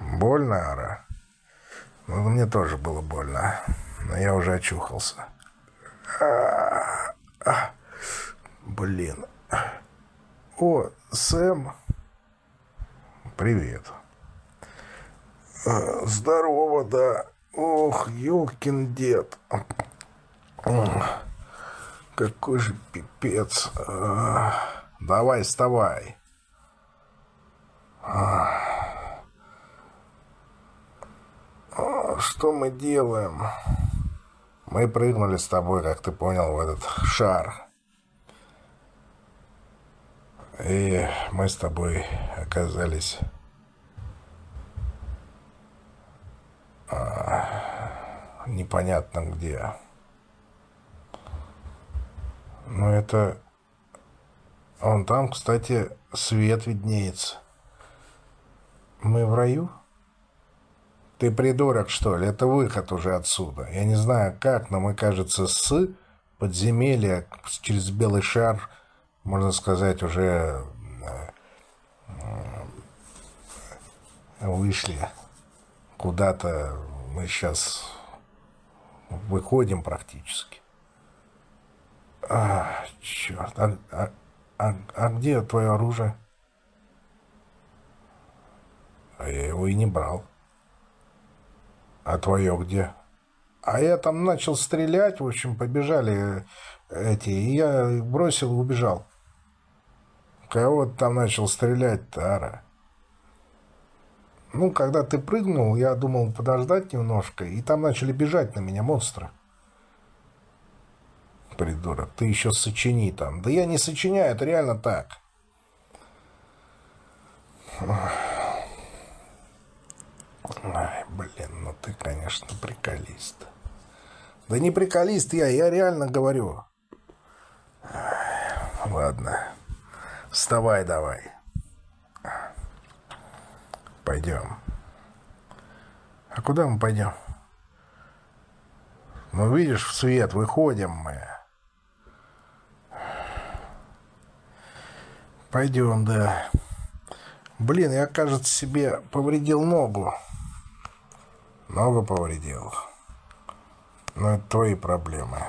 Больно, Ара? Ну, мне тоже было больно но я уже очухался. А, а, блин. О, Сэм. Привет. А, здорово, да. Ох, ёлкин дед. Какой же пипец. Давай, вставай. Что мы делаем? Мы прыгнули с тобой, как ты понял, в этот шар. И мы с тобой оказались а, непонятно где. Но это... Он там, кстати, свет виднеется. Мы в раю? — ты придурок, что ли? Это выход уже отсюда. Я не знаю как, но мы, кажется, с подземелья через белый шар, можно сказать, уже э, вышли куда-то. Мы сейчас выходим практически. А, черт. А, а, а, а где твое оружие? А я его и не брал. А твое где? А я там начал стрелять, в общем, побежали эти, и я бросил и убежал. Кого ты там начал стрелять, Тара? Ну, когда ты прыгнул, я думал подождать немножко, и там начали бежать на меня монстры. Придурок, ты еще сочини там. Да я не сочиняю, это реально так. Ай, блин, ты, конечно, приколист. Да не приколист я, я реально говорю. Ладно, вставай давай. Пойдем. А куда мы пойдем? Ну, видишь, в свет выходим мы. Пойдем, да. Блин, я, кажется, себе повредил ногу. Много повредил. Но это твои проблемы.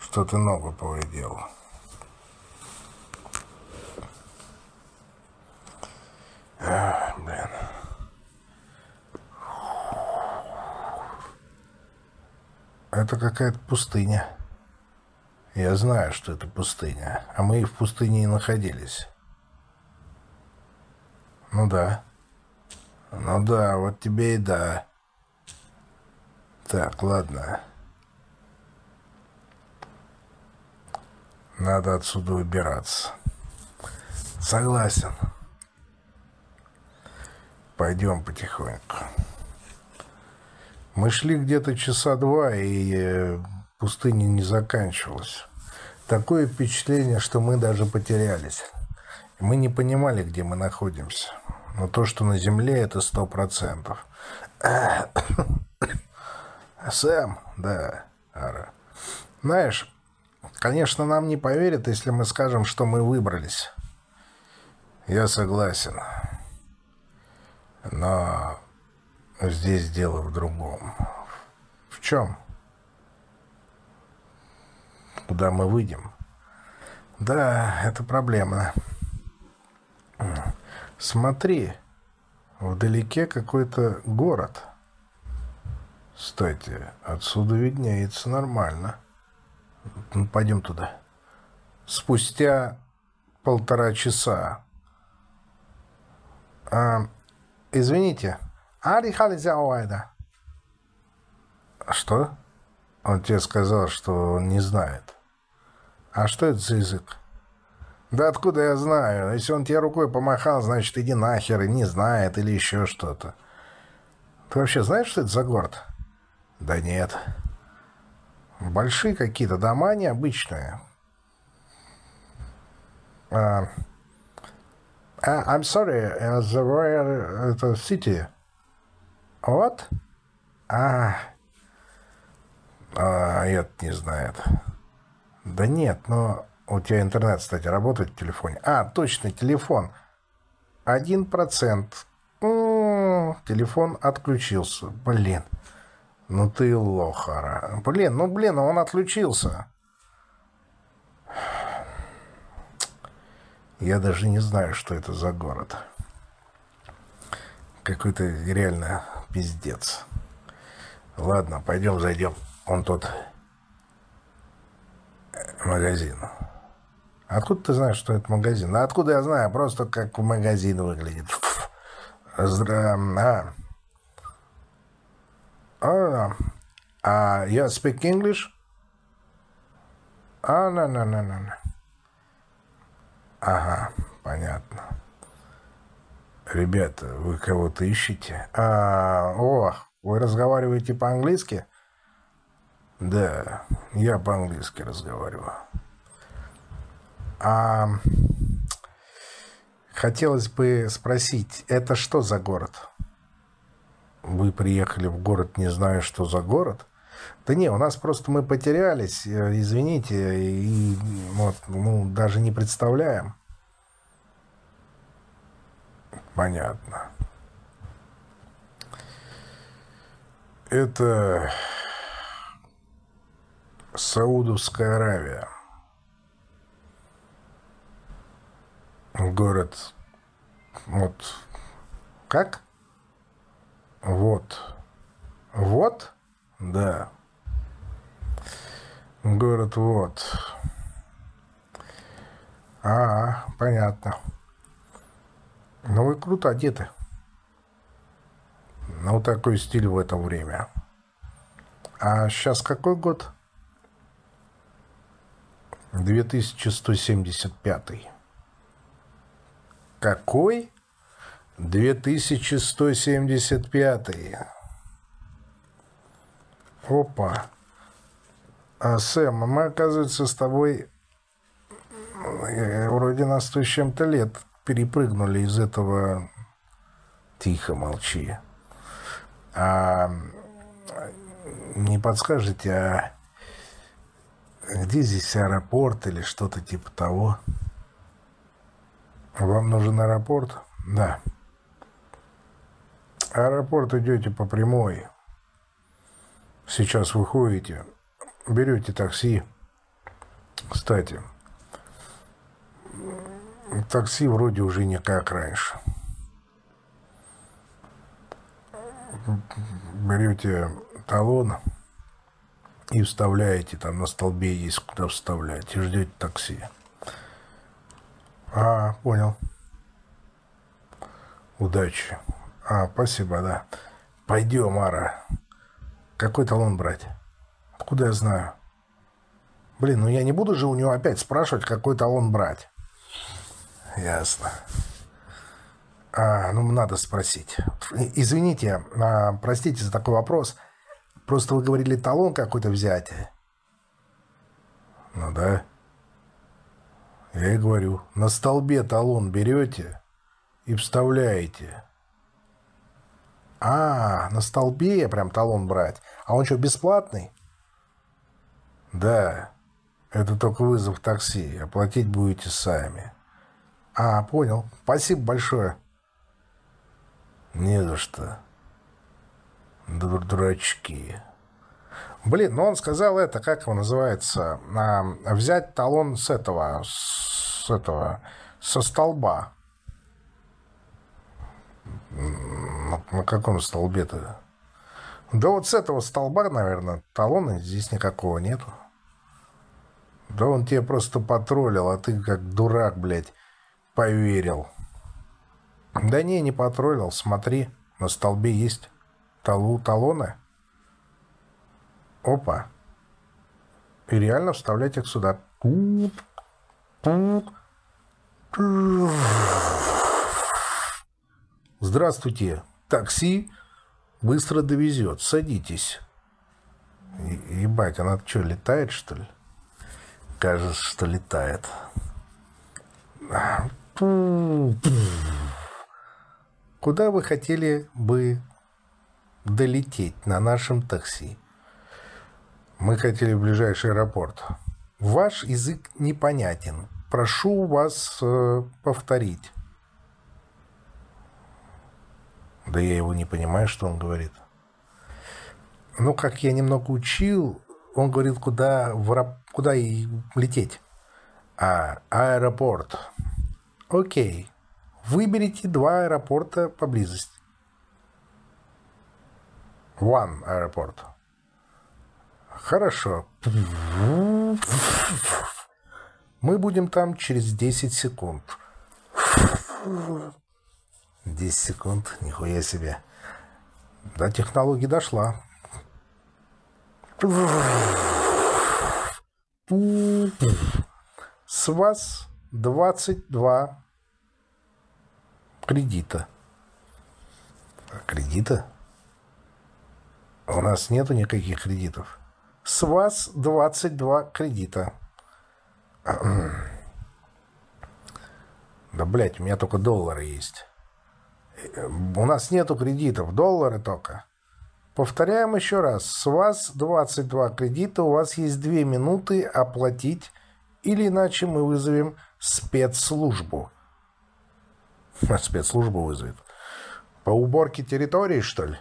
Что ты ногу повредил. Ах, блин. Это какая-то пустыня. Я знаю, что это пустыня, а мы и в пустыне и находились. Ну да. Ну да, вот тебе и да. Так, ладно. Надо отсюда выбираться. Согласен. Пойдем потихоньку. Мы шли где-то часа два, и э, пустыня не заканчивалась. Такое впечатление, что мы даже потерялись. Мы не понимали, где мы находимся. Но то, что на Земле, это сто процентов. Сэм, да, Ара. Знаешь, конечно, нам не поверят, если мы скажем, что мы выбрались. Я согласен. Но здесь дело в другом. В чем? Куда мы выйдем? Да, это проблема. Смотри, вдалеке какой-то город. Стойте, отсюда виднеется нормально. Ну, пойдем туда. Спустя полтора часа. А, извините. Арихализяуайда. Что? Он тебе сказал, что он не знает. А что это за язык? Да откуда я знаю? Если он тебе рукой помахал, значит, иди нахер, и не знает, или еще что-то. Ты вообще знаешь, что это за город? Да нет. Большие какие-то дома необычные. Uh, I'm sorry, uh, the royal uh, city. What? А, а, это не знает. Да нет, но у тебя интернет, кстати, работает в телефоне? А, точно, телефон. Один процент. Телефон отключился. Блин. Ну ты лохара. Блин, ну блин, он отключился. Я даже не знаю, что это за город. Какой-то реально пиздец. Ладно, пойдем зайдем. Он тот магазин. Откуда ты знаешь, что это магазин? Да откуда я знаю? Просто как магазин выглядит. Здра... А. А, а, я speak English? А, на, на, на, на. Ага, понятно. Ребята, вы кого-то ищете? А, о, вы разговариваете по-английски? Да, я по-английски разговариваю. А хотелось бы спросить, это что за город? Вы приехали в город, не зная, что за город? Да не, у нас просто мы потерялись, э, извините, и вот, ну, даже не представляем. Понятно. Это Саудовская Аравия. Город... Вот... Как? Вот. Вот? Да. Город вот. А, понятно. Ну вы круто одеты. Ну, такой стиль в это время. А сейчас какой год? 2175. Какой? 2175. Опа. А, Сэм, мы, оказывается, с тобой э, вроде на сто с чем-то лет перепрыгнули из этого... Тихо, молчи. А не подскажете, а где здесь аэропорт или что-то типа того? Вам нужен аэропорт? Да. Аэропорт идете по прямой. Сейчас выходите, берете такси. Кстати, такси вроде уже не как раньше. Берете талон, И вставляете, там на столбе есть куда вставлять, и ждете такси. А, понял. Удачи. А, спасибо, да. Пойдем, Ара. Какой талон брать? Откуда я знаю? Блин, ну я не буду же у него опять спрашивать, какой талон брать. Ясно. А, ну, надо спросить. Извините, а, простите за такой вопрос. Просто вы говорили талон какой-то взять. Ну да. Я и говорю, на столбе талон берете и вставляете. А, на столбе прям талон брать. А он что, бесплатный? Да. Это только вызов такси. Оплатить будете сами. А, понял. Спасибо большое. Не за что. Дур Дурачки. Блин, ну он сказал это, как его называется, а, взять талон с этого, с этого, со столба. На, каком столбе-то? Да вот с этого столба, наверное, талона здесь никакого нету. Да он тебе просто потроллил, а ты как дурак, блядь, поверил. Да не, не потроллил, смотри, на столбе есть талу талоны. Опа. И реально вставлять их сюда. Здравствуйте. Такси быстро довезет. Садитесь. Ебать, она что, летает, что ли? Кажется, что летает. Куда вы хотели бы долететь на нашем такси? Мы хотели в ближайший аэропорт. Ваш язык непонятен. Прошу вас э, повторить. Да я его не понимаю, что он говорит. Ну, как я немного учил, он говорит, куда, в, куда и лететь. А, аэропорт. Окей. Выберите два аэропорта поблизости. One аэропорт. Хорошо. Мы будем там через 10 секунд. 10 секунд, нихуя себе. До технологии дошла. С вас 22 кредита. Кредита? У нас нету никаких кредитов. С вас 22 кредита. Да, блядь, у меня только доллары есть. У нас нету кредитов, доллары только. Повторяем еще раз. С вас 22 кредита, у вас есть 2 минуты оплатить, или иначе мы вызовем спецслужбу. Спецслужбу вызовет. По уборке территории, что ли?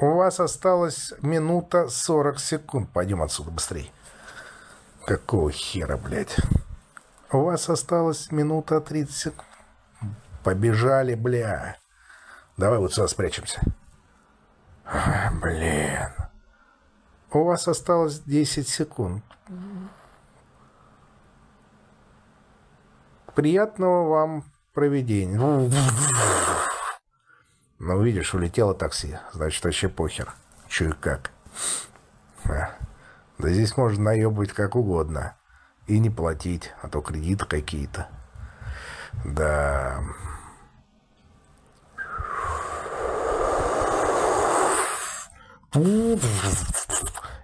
У вас осталось минута 40 секунд. Пойдем отсюда быстрее. Какого хера, блядь? У вас осталось минута 30 секунд. Побежали, бля. Давай вот сюда спрячемся. Блин. У вас осталось 10 секунд. Приятного вам проведения. Ну, видишь, улетело такси. Значит, вообще похер. И как. А. Да здесь можно наебывать как угодно. И не платить, а то кредиты какие-то. Да...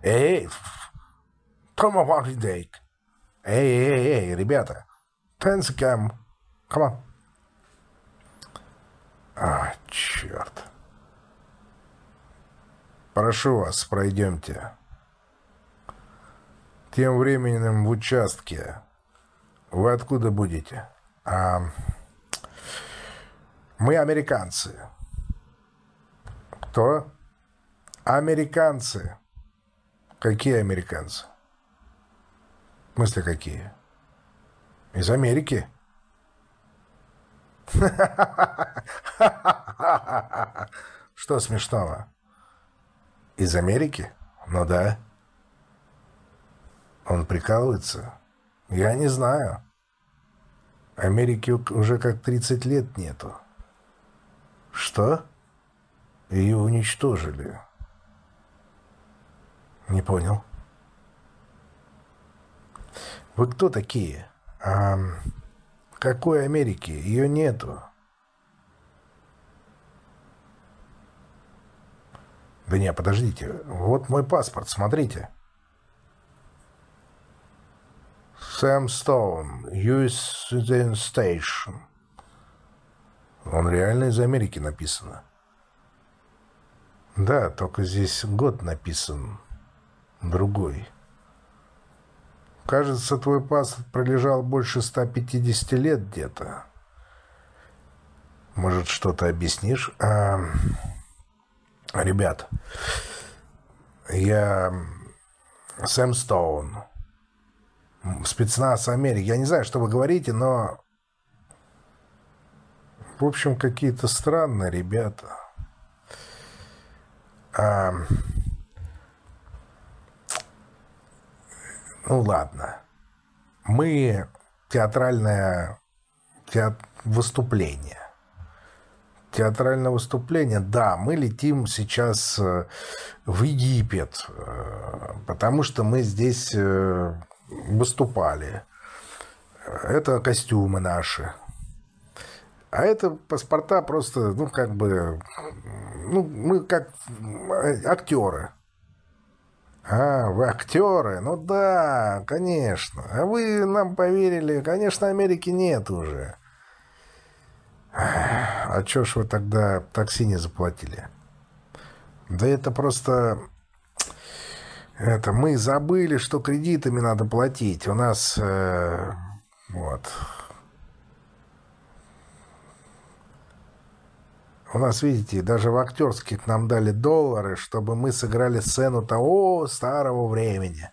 Эй, Tom of Эй, эй, эй, ребята. Тенсикам. Come on. А, черт. Прошу вас, пройдемте. Тем временем в участке. Вы откуда будете? А, мы американцы. Кто? Американцы. Какие американцы? В смысле какие? Из Америки? Что смешного? Из Америки? Ну да. Он прикалывается? Я не знаю. Америки уже как 30 лет нету. Что? Ее уничтожили. Не понял. Вы кто такие? А какой Америки? Ее нету. Да не, подождите. Вот мой паспорт, смотрите. Сэм Стоун, US Station. Он реально из Америки написано. Да, только здесь год написан другой. Кажется, твой паспорт пролежал больше 150 лет где-то. Может, что-то объяснишь? А... Ребят, я Сэм Стоун, спецназ Америки. Я не знаю, что вы говорите, но... В общем, какие-то странные ребята. А... Ну, ладно. Мы театральное теат... выступление театральное выступление. Да, мы летим сейчас э, в Египет, э, потому что мы здесь э, выступали. Это костюмы наши. А это паспорта просто, ну, как бы, ну, мы как актеры. А, вы актеры? Ну да, конечно. А вы нам поверили. Конечно, Америки нет уже. А чё ж вы тогда такси не заплатили? Да это просто... Это мы забыли, что кредитами надо платить. У нас... Э, вот. У нас, видите, даже в актерских нам дали доллары, чтобы мы сыграли сцену того старого времени.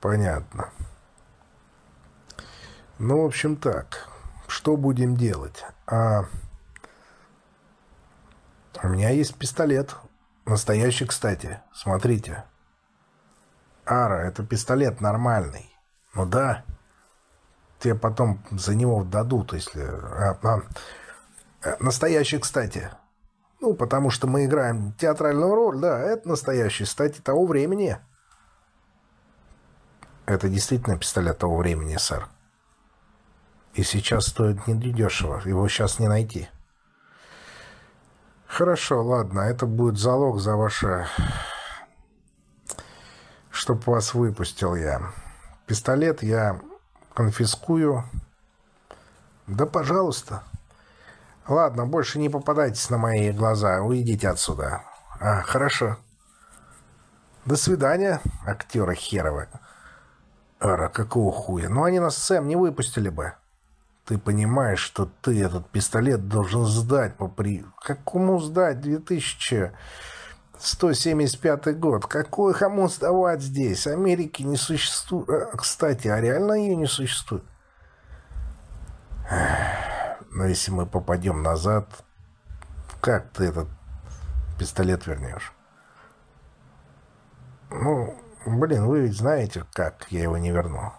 Понятно. Ну, в общем, так. Что будем делать? А... У меня есть пистолет. Настоящий, кстати. Смотрите. Ара, это пистолет нормальный. Ну да. Тебе потом за него дадут, если... А, а... Э, настоящий, кстати. Ну, потому что мы играем театральную роль, да, это настоящий, кстати, того времени. Это действительно пистолет того времени, сэр. И сейчас стоит недешево. Его сейчас не найти. Хорошо, ладно. Это будет залог за ваше... Чтоб вас выпустил я. Пистолет я конфискую. Да, пожалуйста. Ладно, больше не попадайтесь на мои глаза. Уйдите отсюда. А, хорошо. До свидания, актеры херовы. Ара, какого хуя? Ну, они нас, Сэм, не выпустили бы. Ты понимаешь, что ты этот пистолет должен сдать по при... Какому сдать? 2175 год. Какой кому сдавать здесь? Америки не существует. А, кстати, а реально ее не существует? Но если мы попадем назад, как ты этот пистолет вернешь? Ну, блин, вы ведь знаете, как я его не верну.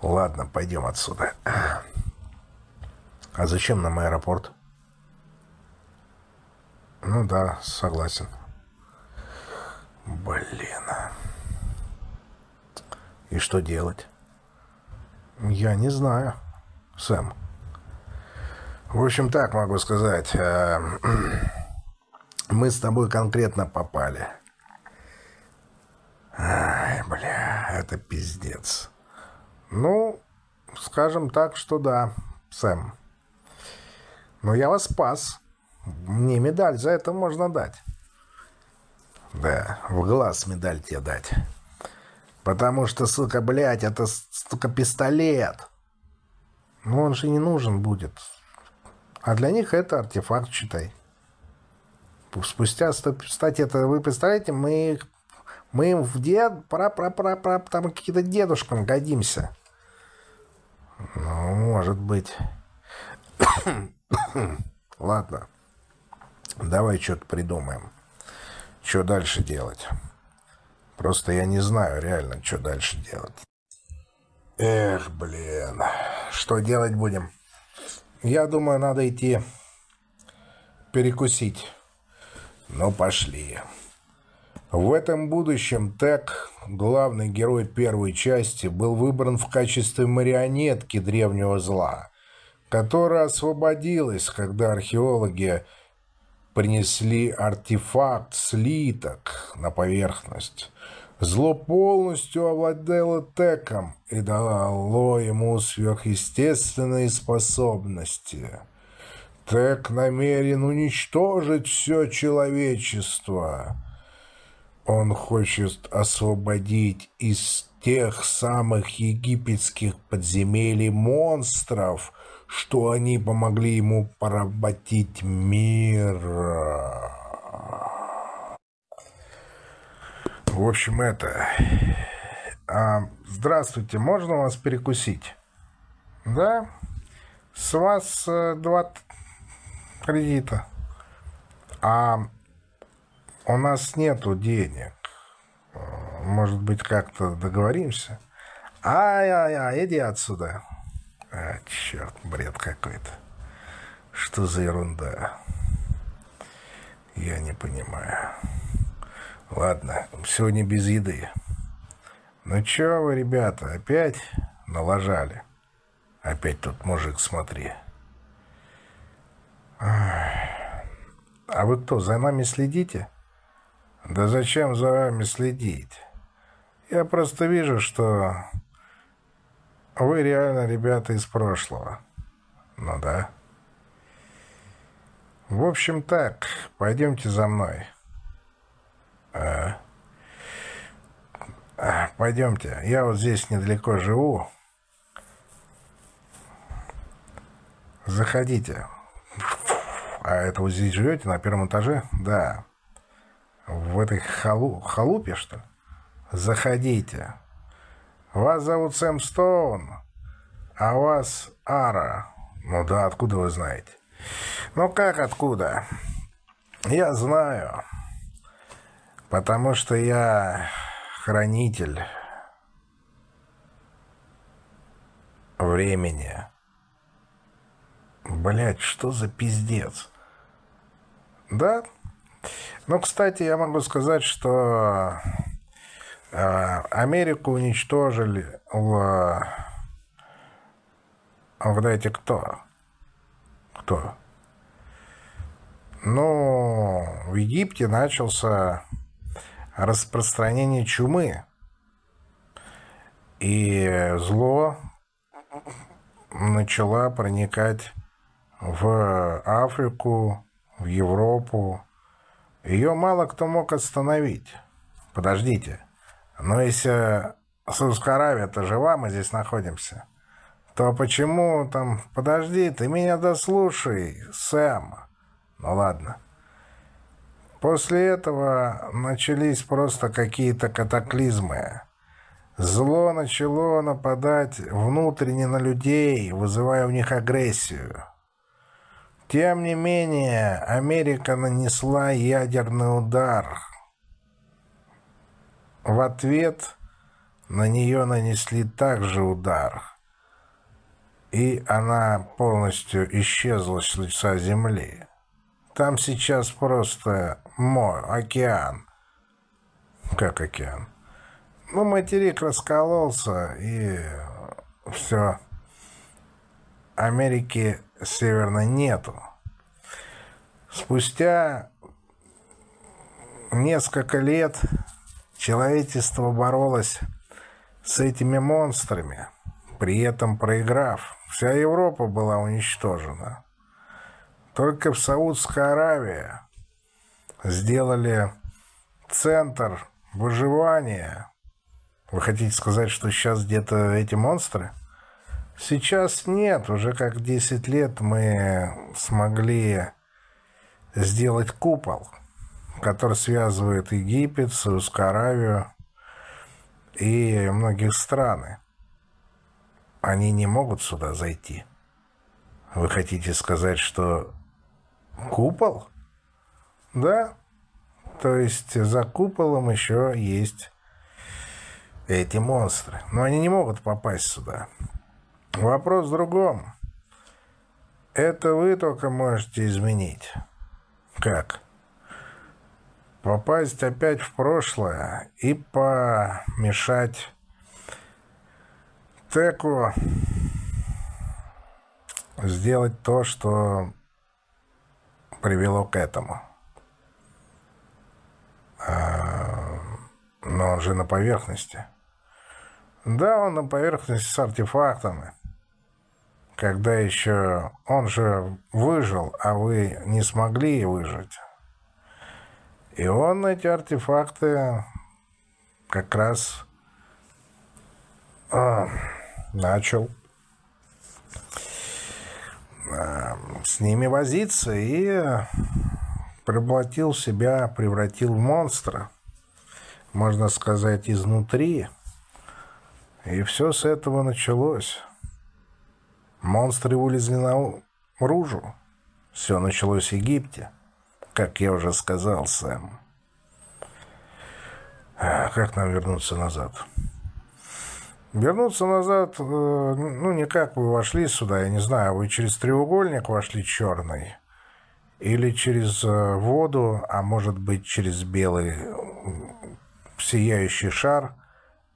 Ладно, пойдем отсюда. А зачем нам аэропорт? Ну да, согласен. Блин. И что делать? Я не знаю, Сэм. В общем, так могу сказать. Э, мы с тобой конкретно попали. Ай, бля, это пиздец. Ну, скажем так, что да, Сэм. Но я вас спас. Мне медаль за это можно дать. Да, в глаз медаль тебе дать. Потому что, сука, блядь, это, сука, пистолет. Ну, он же не нужен будет. А для них это артефакт, считай. Спустя, кстати, это вы представляете, мы, мы им в дед, пра, пра, пра, пра, там какие-то дедушкам годимся. Ну, может быть. Ладно. Давай что-то придумаем. Что дальше делать? Просто я не знаю реально, что дальше делать. Эх, блин. Что делать будем? Я думаю, надо идти перекусить. Ну, пошли. В этом будущем Тек, главный герой первой части, был выбран в качестве марионетки древнего зла, которая освободилась, когда археологи принесли артефакт слиток на поверхность. Зло полностью овладело Теком и дало ему сверхъестественные способности. Тек намерен уничтожить все человечество. Он хочет освободить из тех самых египетских подземелий монстров, что они помогли ему поработить мир. В общем, это... А, здравствуйте, можно вас перекусить? Да? С вас э, два кредита. А у нас нету денег. Может быть, как-то договоримся? Ай-ай-ай, иди отсюда. А, черт, бред какой-то. Что за ерунда? Я не понимаю. Ладно, сегодня без еды. Ну чё вы, ребята, опять налажали? Опять тут мужик, смотри. А вы кто, за нами следите? Да зачем за вами следить? Я просто вижу, что вы реально ребята из прошлого. Ну да. В общем так, пойдемте за мной. А, а, пойдемте, я вот здесь недалеко живу. Заходите. А это вы здесь живете, на первом этаже? Да. В этой халу... халупе, что ли? Заходите. Вас зовут Сэм Стоун, а вас Ара. Ну да, откуда вы знаете? Ну как откуда? Я знаю. Потому что я хранитель времени. Блять, что за пиздец? Да? Ну, кстати, я могу сказать, что э, Америку уничтожили в... Угадайте, кто? Кто? Ну, в Египте начался распространение чумы. И зло начала проникать в Африку, в Европу. Ее мало кто мог остановить. Подождите. Но если Саудовская Аравия-то жива, мы здесь находимся, то почему там... Подожди, ты меня дослушай, Сэм. Ну ладно. После этого начались просто какие-то катаклизмы. Зло начало нападать внутренне на людей, вызывая у них агрессию. Тем не менее, Америка нанесла ядерный удар. В ответ на нее нанесли также удар. И она полностью исчезла с лица Земли. Там сейчас просто море, океан. Как океан? Ну, материк раскололся, и все. Америки северной нету. Спустя несколько лет человечество боролось с этими монстрами, при этом проиграв. Вся Европа была уничтожена. Только в Саудской Аравии сделали центр выживания. Вы хотите сказать, что сейчас где-то эти монстры? Сейчас нет. Уже как 10 лет мы смогли сделать купол, который связывает Египет, Саудовскую Аравию и многих страны. Они не могут сюда зайти. Вы хотите сказать, что купол? Да, то есть за куполом еще есть эти монстры. Но они не могут попасть сюда. Вопрос в другом. Это вы только можете изменить. Как? Попасть опять в прошлое и помешать Теку сделать то, что привело к этому. А, но он же на поверхности. Да, он на поверхности с артефактами. Когда еще он же выжил, а вы не смогли выжить. И он эти артефакты как раз а, начал с ними возиться и превратил себя, превратил в монстра, можно сказать, изнутри. И все с этого началось. Монстры вылезли наружу. Все началось в Египте, как я уже сказал, Сэм. А как нам вернуться назад? Вернуться назад, э, ну, не как вы вошли сюда, я не знаю, вы через треугольник вошли черный, или через э, воду, а может быть через белый сияющий шар,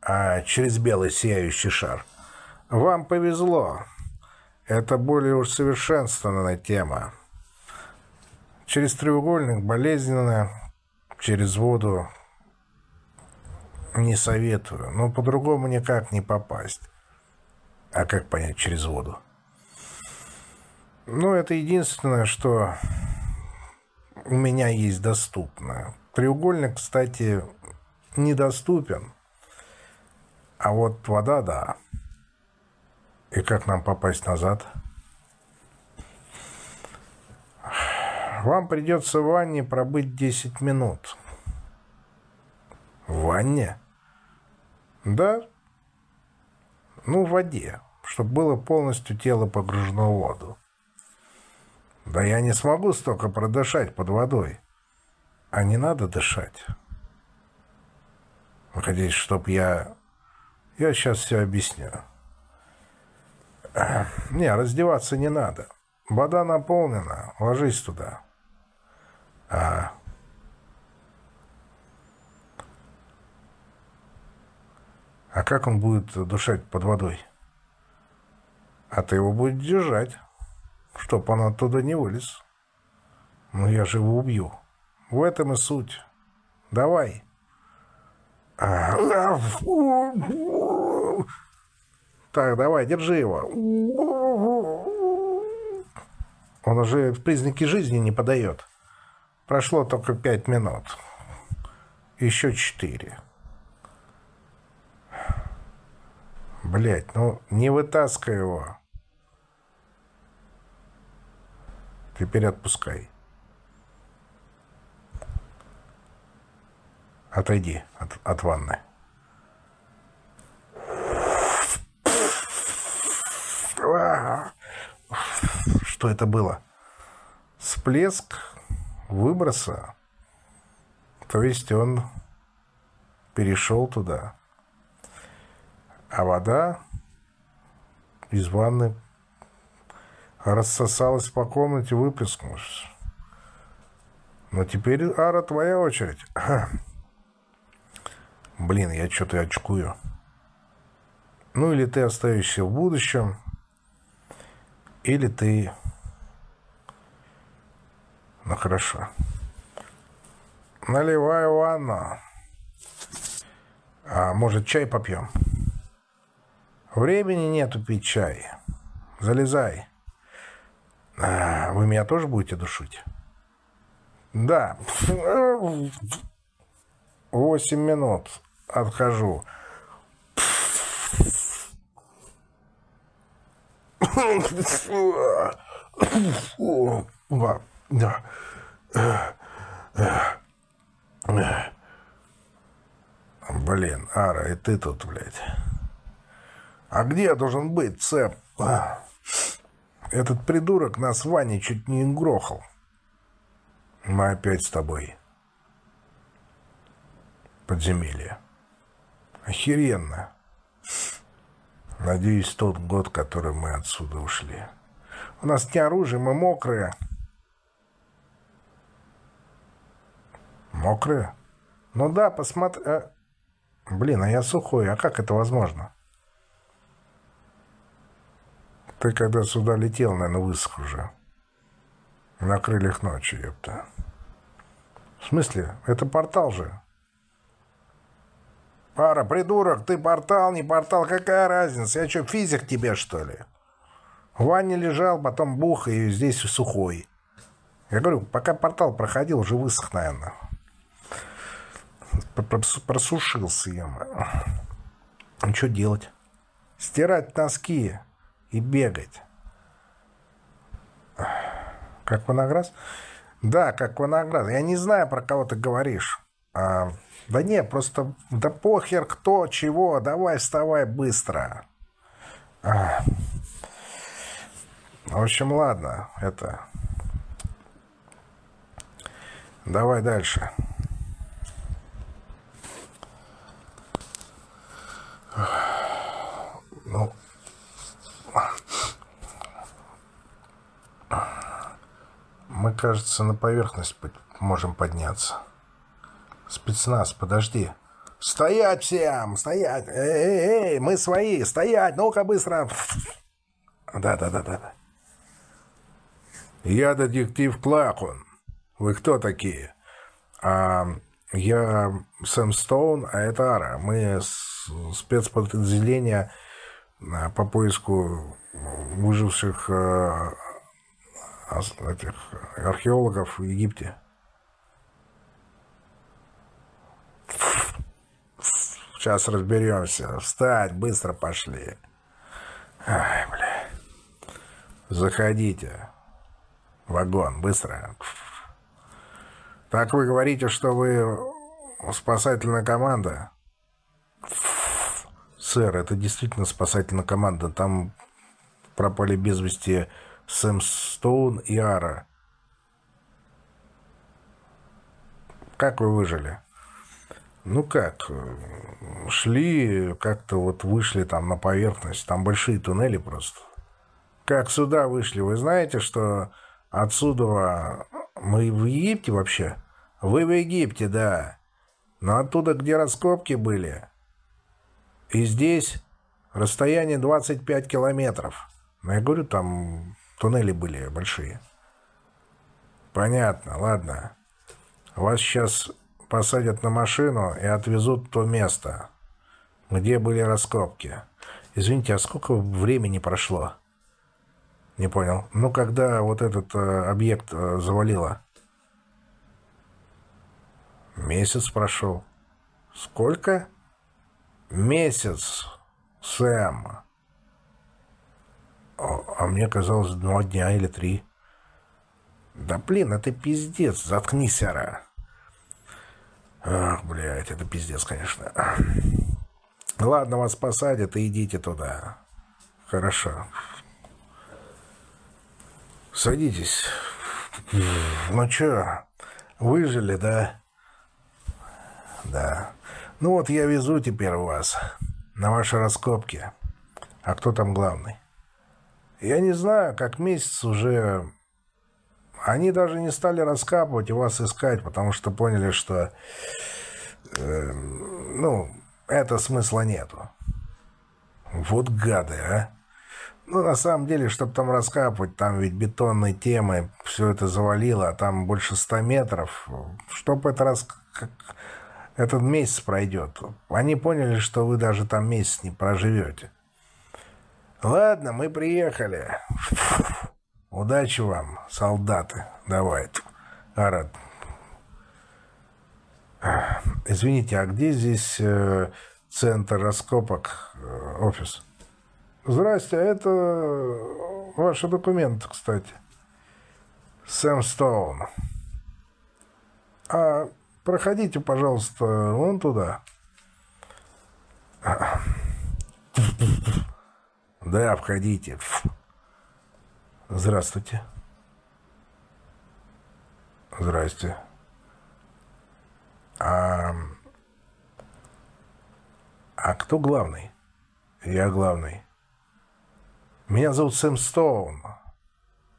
а через белый сияющий шар. Вам повезло. Это более уж совершенствованная тема. Через треугольник болезненно, через воду не советую. Но по-другому никак не попасть. А как понять через воду? Ну, это единственное, что у меня есть доступно. Треугольник, кстати, недоступен. А вот вода, да. И как нам попасть назад? Вам придется в ванне пробыть 10 минут. В ванне? Да. Ну, в воде, чтобы было полностью тело погружено в воду. Да я не смогу столько продышать под водой. А не надо дышать. Вы хотите, чтоб я... Я сейчас все объясню. Не, раздеваться не надо. Вода наполнена. Ложись туда. А... А как он будет дышать под водой? А ты его будешь держать, чтоб он оттуда не вылез. Ну я же его убью. В этом и суть. Давай. Так, давай, держи его. Он уже признаки жизни не подает. Прошло только пять минут. Еще четыре. Блять, ну не вытаскивай его. Теперь отпускай. Отойди от, от ванны. Что это было? Всплеск выброса. То есть он перешел туда. А вода из ванны рассосалась по комнате, выплеснулась. Но теперь, Ара, твоя очередь. Блин, я что-то очкую. Ну, или ты остаешься в будущем, или ты... Ну, хорошо. Наливай ванну. А может, чай попьем? Времени нету пить чай. Залезай. А, вы меня тоже будете душить? Да. Восемь минут отхожу. Блин, Ара, и ты тут, блядь. А где я должен быть, Сэм? Этот придурок нас Ваня чуть не грохал. Мы опять с тобой. Подземелье. Охеренно. Надеюсь, тот год, который мы отсюда ушли. У нас не оружие, мы мокрые. Мокрые? Ну да, посмотри... А... Блин, а я сухой, а как это возможно? Ты когда сюда летел, наверное, высох уже. На крыльях ночи, ёпта. В смысле? Это портал же. Пара, придурок, ты портал, не портал, какая разница? Я что, физик тебе, что ли? В ванне лежал, потом бух, и здесь сухой. Я говорю, пока портал проходил, уже высох, наверное. Просушился я. Ну, что делать? Стирать носки и бегать. Как Виноград? Да, как Виноград. Я не знаю, про кого ты говоришь. А, да не, просто да похер кто, чего. Давай, вставай быстро. А. В общем, ладно, это... Давай дальше. Ну, мы, кажется, на поверхность можем подняться. Спецназ, подожди. Стоять всем! Стоять! Эй, эй, эй, мы свои! Стоять! Ну-ка быстро! Да-да-да-да. Я детектив Клакун. Вы кто такие? А, я Сэм Стоун, а это Ара. Мы спецподразделение а, по поиску выживших а, этих археологов в Египте. Сейчас разберемся. Встать, быстро пошли. Ай, бля. Заходите. Вагон, быстро. Так вы говорите, что вы спасательная команда? Сэр, это действительно спасательная команда. Там пропали без вести Сэм Стоун и Ара. Как вы выжили? Ну как, шли, как-то вот вышли там на поверхность, там большие туннели просто. Как сюда вышли, вы знаете, что отсюда мы в Египте вообще? Вы в Египте, да. Но оттуда, где раскопки были. И здесь расстояние 25 километров. Но я говорю, там Туннели были большие. Понятно, ладно. Вас сейчас посадят на машину и отвезут в то место, где были раскопки. Извините, а сколько времени прошло? Не понял. Ну, когда вот этот э, объект э, завалило? Месяц прошел. Сколько? Месяц, Сэм. А, а мне казалось, два дня или три. Да блин, это пиздец, заткнись, ара. Ах, блядь, это пиздец, конечно. Ладно, вас посадят и идите туда. Хорошо. Садитесь. Ну чё, выжили, да? Да. Ну вот я везу теперь вас на ваши раскопки. А кто там главный? Я не знаю, как месяц уже... Они даже не стали раскапывать и вас искать, потому что поняли, что... Э, ну, это смысла нету. Вот гады, а! Ну, на самом деле, чтобы там раскапывать, там ведь бетонной темой все это завалило, а там больше ста метров. Чтобы это рас... этот месяц пройдет. Они поняли, что вы даже там месяц не проживете. Ладно, мы приехали. Удачи вам, солдаты. Давай. Арат. Извините, а где здесь э, центр раскопок, э, офис? Здрасте, а это ваши документы, кстати. Сэм Стоун. А проходите, пожалуйста, вон туда. Да, входите. Здравствуйте. Здрасте. А, А кто главный? Я главный. Меня зовут Сэм Стоун.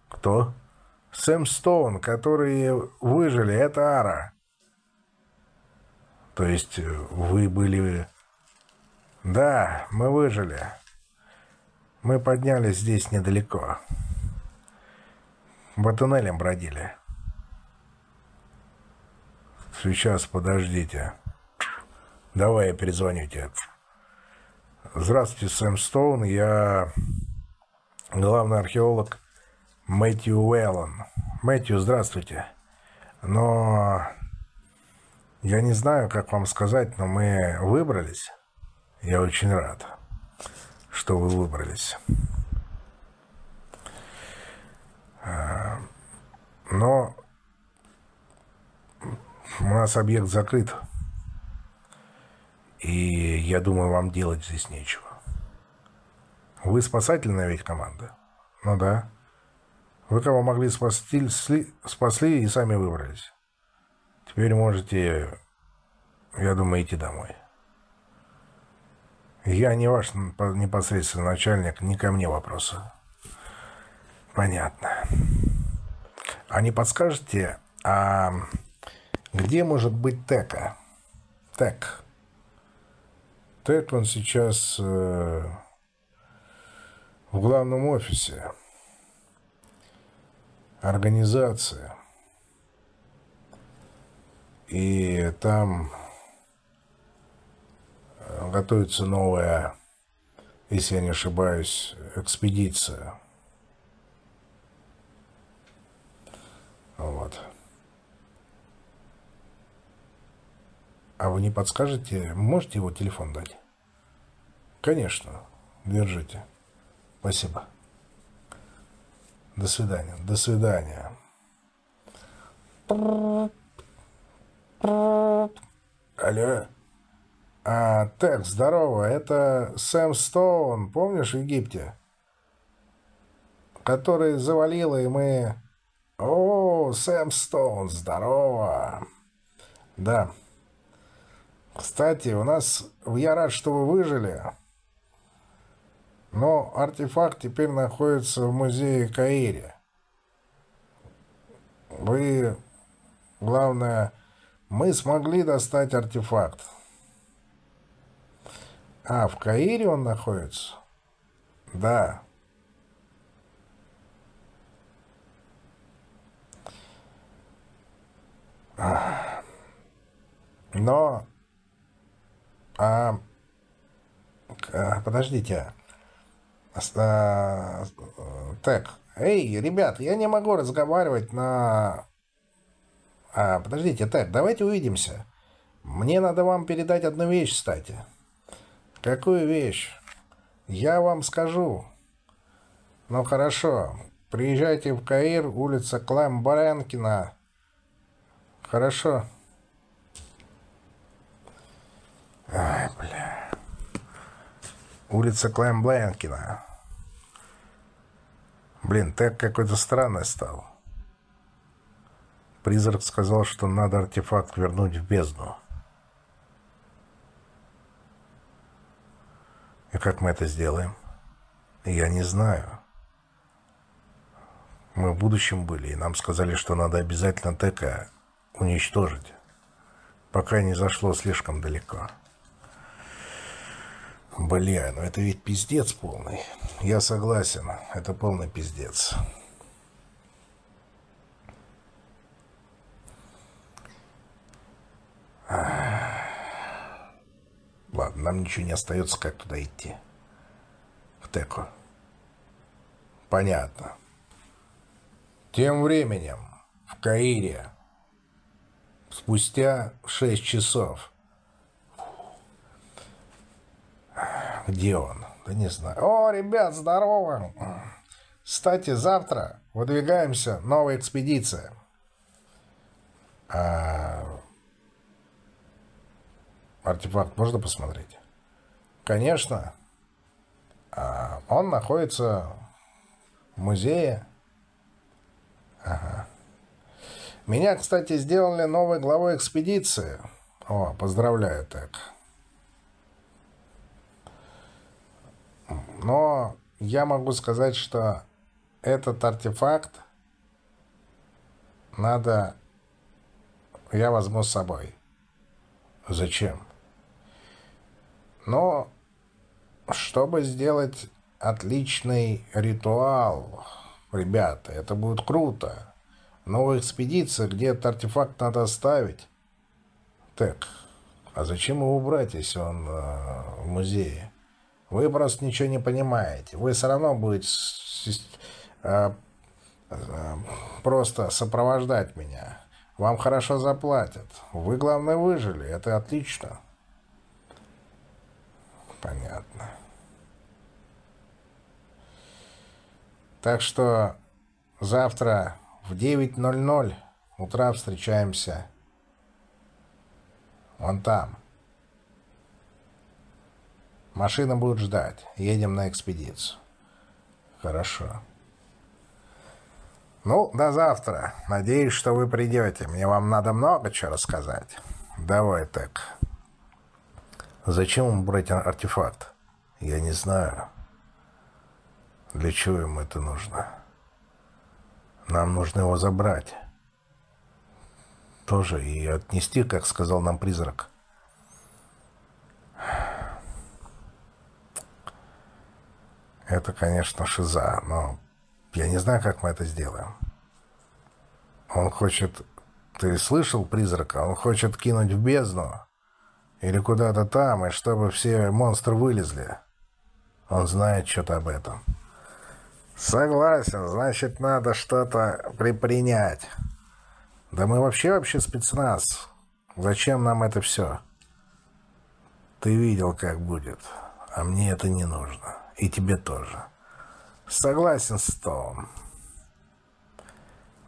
Кто? Сэм Стоун, которые выжили. Это Ара. То есть вы были... Да, мы выжили. Мы поднялись здесь недалеко. По туннелям бродили. Сейчас, подождите. Давай я перезвоню тебе. Здравствуйте, Сэм Стоун. Я главный археолог Мэтью Уэллон. Мэтью, здравствуйте. Но я не знаю, как вам сказать, но мы выбрались. Я очень рад, что вы выбрались. А, но у нас объект закрыт. И я думаю, вам делать здесь нечего. Вы спасательная ведь команда? Ну да. Вы кого могли спасти, спасли и сами выбрались. Теперь можете, я думаю, идти домой. Я не ваш непосредственный начальник, не ко мне вопросы. Понятно. А не подскажете, а где может быть Тека? Тек. Тек, он сейчас э, в главном офисе. Организация. И там готовится новая, если я не ошибаюсь, экспедиция. Вот. А вы не подскажете, можете его телефон дать? Конечно. Держите. Спасибо. До свидания. До свидания. Алло. А, так, здорово. Это Сэм Стоун, помнишь, в Египте? Который завалило, и мы... О, Сэм Стоун, здорово. Да. Кстати, у нас... Я рад, что вы выжили. Но артефакт теперь находится в музее Каире. Вы... Главное, мы смогли достать артефакт. А, в Каире он находится? Да. Но а, а, подождите. А, так, эй, ребят, я не могу разговаривать на... А, подождите, так, давайте увидимся. Мне надо вам передать одну вещь, кстати. Какую вещь? Я вам скажу. Ну, хорошо. Приезжайте в Каир, улица Клэм-Баренкина. Хорошо. Ай, бля. Улица Клайм-Блянкина. Блин, так какой-то странный стал. Призрак сказал, что надо артефакт вернуть в бездну. И как мы это сделаем? Я не знаю. Мы в будущем были, и нам сказали, что надо обязательно ТК уничтожить, пока не зашло слишком далеко. Бля, ну это ведь пиздец полный. Я согласен, это полный пиздец. Ладно, нам ничего не остается, как туда идти. В Теку. Понятно. Тем временем в Каире спустя шесть часов Где он? Да не знаю. О, ребят, здорово! Кстати, завтра выдвигаемся, новая экспедиция. А... Артефакт можно посмотреть? Конечно. А он находится в музее. Ага. Меня, кстати, сделали новой главой экспедиции. О, поздравляю, так. но я могу сказать, что этот артефакт надо... Я возьму с собой. Зачем? Но чтобы сделать отличный ритуал, ребята, это будет круто. Новая экспедиция, где этот артефакт надо оставить. Так, а зачем его брать, если он э, в музее? Вы просто ничего не понимаете. Вы все равно будете э, э, просто сопровождать меня. Вам хорошо заплатят. Вы, главное, выжили. Это отлично. Понятно. Так что завтра в 9.00 утра встречаемся вон там. Машина будет ждать. Едем на экспедицию. Хорошо. Ну, до завтра. Надеюсь, что вы придете. Мне вам надо много чего рассказать. Давай так. Зачем ему брать артефакт? Я не знаю. Для чего ему это нужно? Нам нужно его забрать. Тоже и отнести, как сказал нам призрак. Это, конечно, шиза, но я не знаю, как мы это сделаем. Он хочет... Ты слышал призрака? Он хочет кинуть в бездну. Или куда-то там, и чтобы все монстры вылезли. Он знает что-то об этом. Согласен, значит, надо что-то припринять. Да мы вообще вообще спецназ. Зачем нам это все? Ты видел, как будет. А мне это не нужно. И тебе тоже. Согласен, Стоун.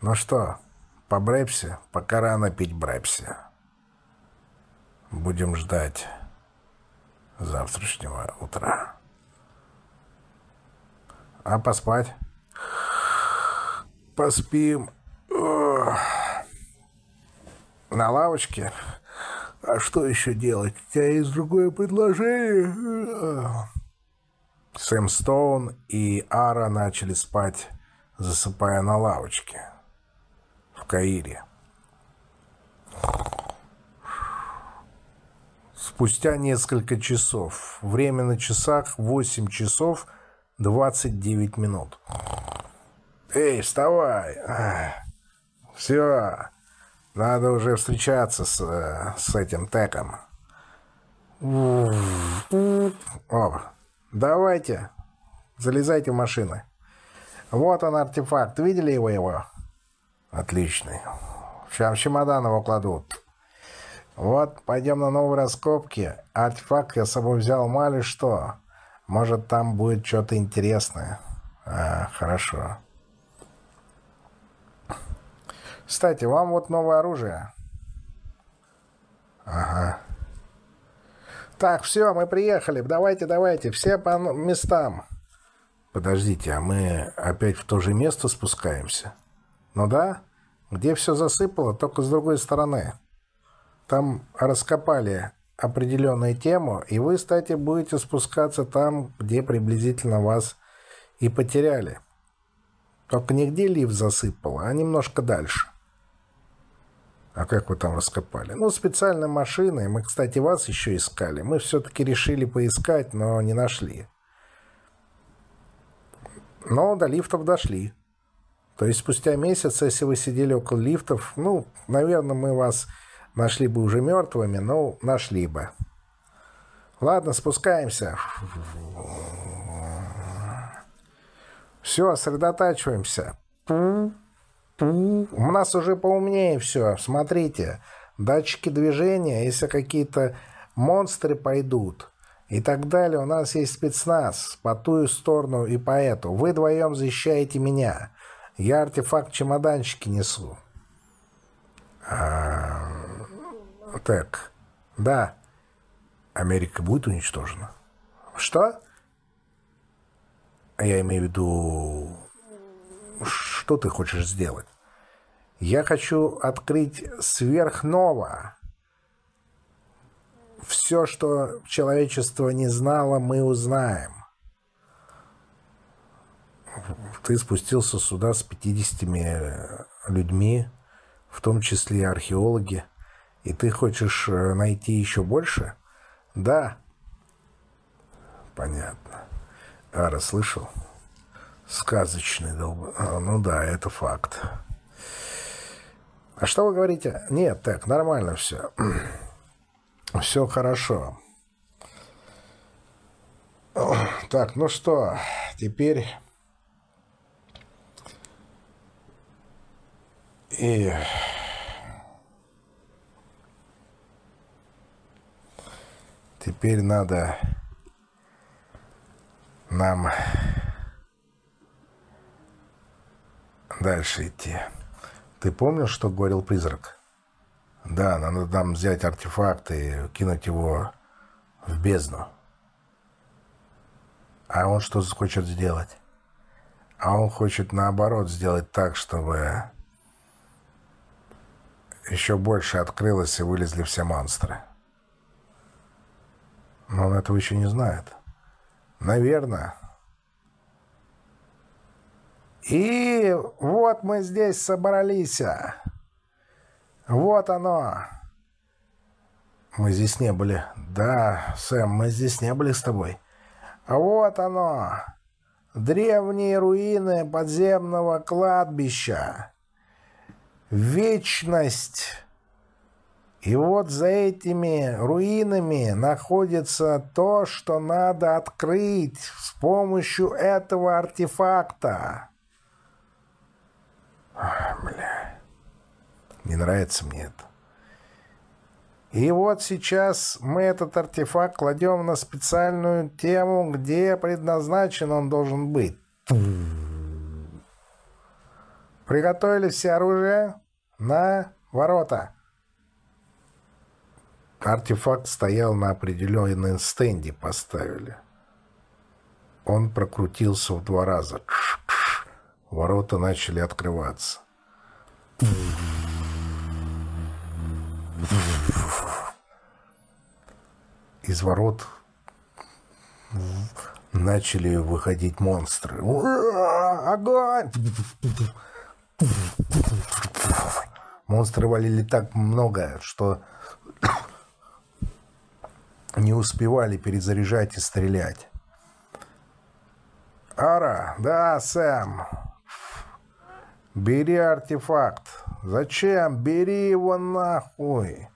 Ну что, по Брепсе, пока рано пить Брепсе. Будем ждать завтрашнего утра. А поспать? Поспим. На лавочке? А что еще делать? У тебя есть другое предложение? Сэм Стоун и Ара начали спать, засыпая на лавочке в Каире. Спустя несколько часов. Время на часах 8 часов 29 минут. Эй, вставай! Все, надо уже встречаться с, с этим теком. О, давайте, залезайте в машины. Вот он артефакт, видели его его? Отличный. Сейчас в чемодан его кладут. Вот, пойдем на новые раскопки. Артефакт я с собой взял мало что. Может, там будет что-то интересное. А, хорошо. Кстати, вам вот новое оружие. Ага. Так, все, мы приехали. Давайте, давайте, все по местам. Подождите, а мы опять в то же место спускаемся? Ну да, где все засыпало, только с другой стороны. Там раскопали определенную тему, и вы, кстати, будете спускаться там, где приблизительно вас и потеряли. Только нигде лифт засыпало, а немножко дальше. А как вы там раскопали? Ну, специальной машиной. Мы, кстати, вас еще искали. Мы все-таки решили поискать, но не нашли. Но до лифтов дошли. То есть спустя месяц, если вы сидели около лифтов, ну, наверное, мы вас Нашли бы уже мертвыми, но нашли бы. Ладно, спускаемся. Все, сосредотачиваемся. У нас уже поумнее все. Смотрите, датчики движения, если какие-то монстры пойдут и так далее, у нас есть спецназ по ту сторону и по эту. Вы вдвоем защищаете меня. Я артефакт чемоданчики несу. А, так, да. Америка будет уничтожена. Что? Я имею в виду, что ты хочешь сделать? Я хочу открыть сверхново. Все, что человечество не знало, мы узнаем. Ты спустился сюда с 50 людьми, в том числе археологи, и ты хочешь э, найти еще больше? Да. Понятно. Ара, слышал? Сказочный долб... А, ну да, это факт. А что вы говорите? Нет, так, нормально все. Все хорошо. Так, ну что, теперь... И... Теперь надо нам дальше идти. Ты помнишь, что говорил призрак? Да, надо нам взять артефакт и кинуть его в бездну. А он что хочет сделать? А он хочет наоборот сделать так, чтобы еще больше открылось и вылезли все монстры. Но он этого еще не знает. Наверное. И вот мы здесь собрались. Вот оно. Мы здесь не были. Да, Сэм, мы здесь не были с тобой. Вот оно. Древние руины подземного кладбища. Вечность. И вот за этими руинами находится то, что надо открыть с помощью этого артефакта. Ах, бля. Не нравится мне это. И вот сейчас мы этот артефакт кладем на специальную тему, где предназначен он должен быть. Приготовили все оружие на ворота. Артефакт стоял на определенном стенде, поставили. Он прокрутился в два раза. Ворота начали открываться. Из ворот начали выходить монстры. Огонь! Монстры валили так много, что не успевали перезаряжать и стрелять. «Ара, да, Сэм, бери артефакт. Зачем? Бери его нахуй!»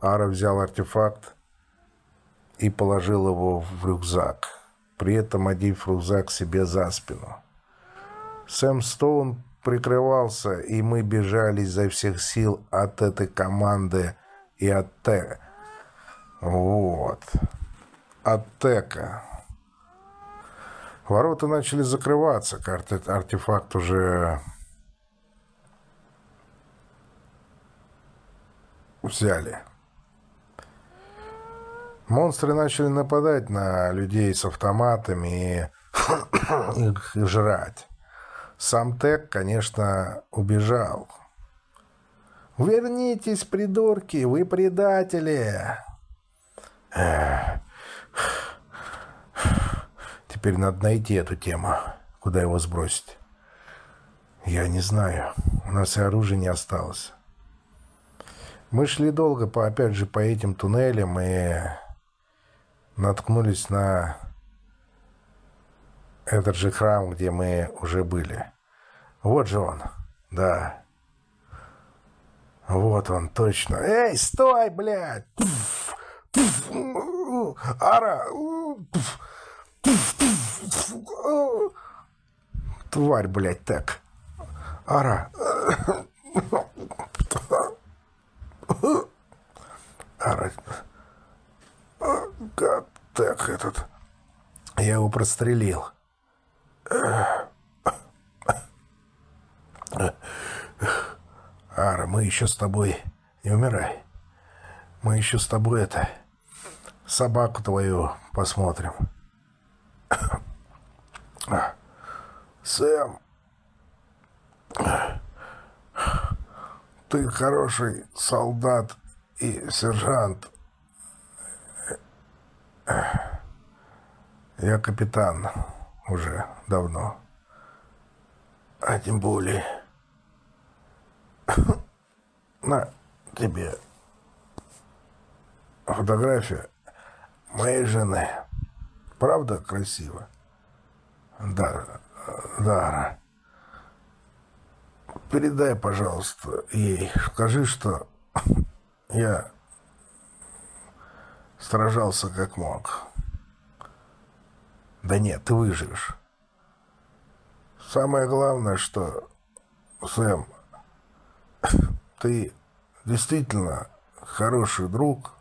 Ара взял артефакт и положил его в рюкзак, при этом одев рюкзак себе за спину. Сэм Стоун прикрывался, и мы бежали изо всех сил от этой команды и от Т. Вот. От Тека. Ворота начали закрываться. Артефакт уже взяли. Монстры начали нападать на людей с автоматами и их жрать. Сам Тек, конечно, убежал. «Вернитесь, придурки, вы предатели!» Теперь надо найти эту тему. Куда его сбросить? Я не знаю. У нас и оружия не осталось. Мы шли долго, по, опять же, по этим туннелям и наткнулись на этот же храм, где мы уже были. Вот же он. Да. Вот он, точно. Эй, стой, блядь! Ара! Тварь, блядь, так. Ара! Ара! Как так этот? Я его прострелил. Ара, мы еще с тобой... Не умирай. Мы еще с тобой это... Собаку твою посмотрим. Сэм, ты хороший солдат и сержант. Я капитан. уже давно. А тем более... На тебе фотография моей жены. Правда красиво? Да, да. Передай, пожалуйста, ей. Скажи, что я сражался как мог. Да нет, ты выживешь. Самое главное, что, Сэм, ты действительно хороший друг,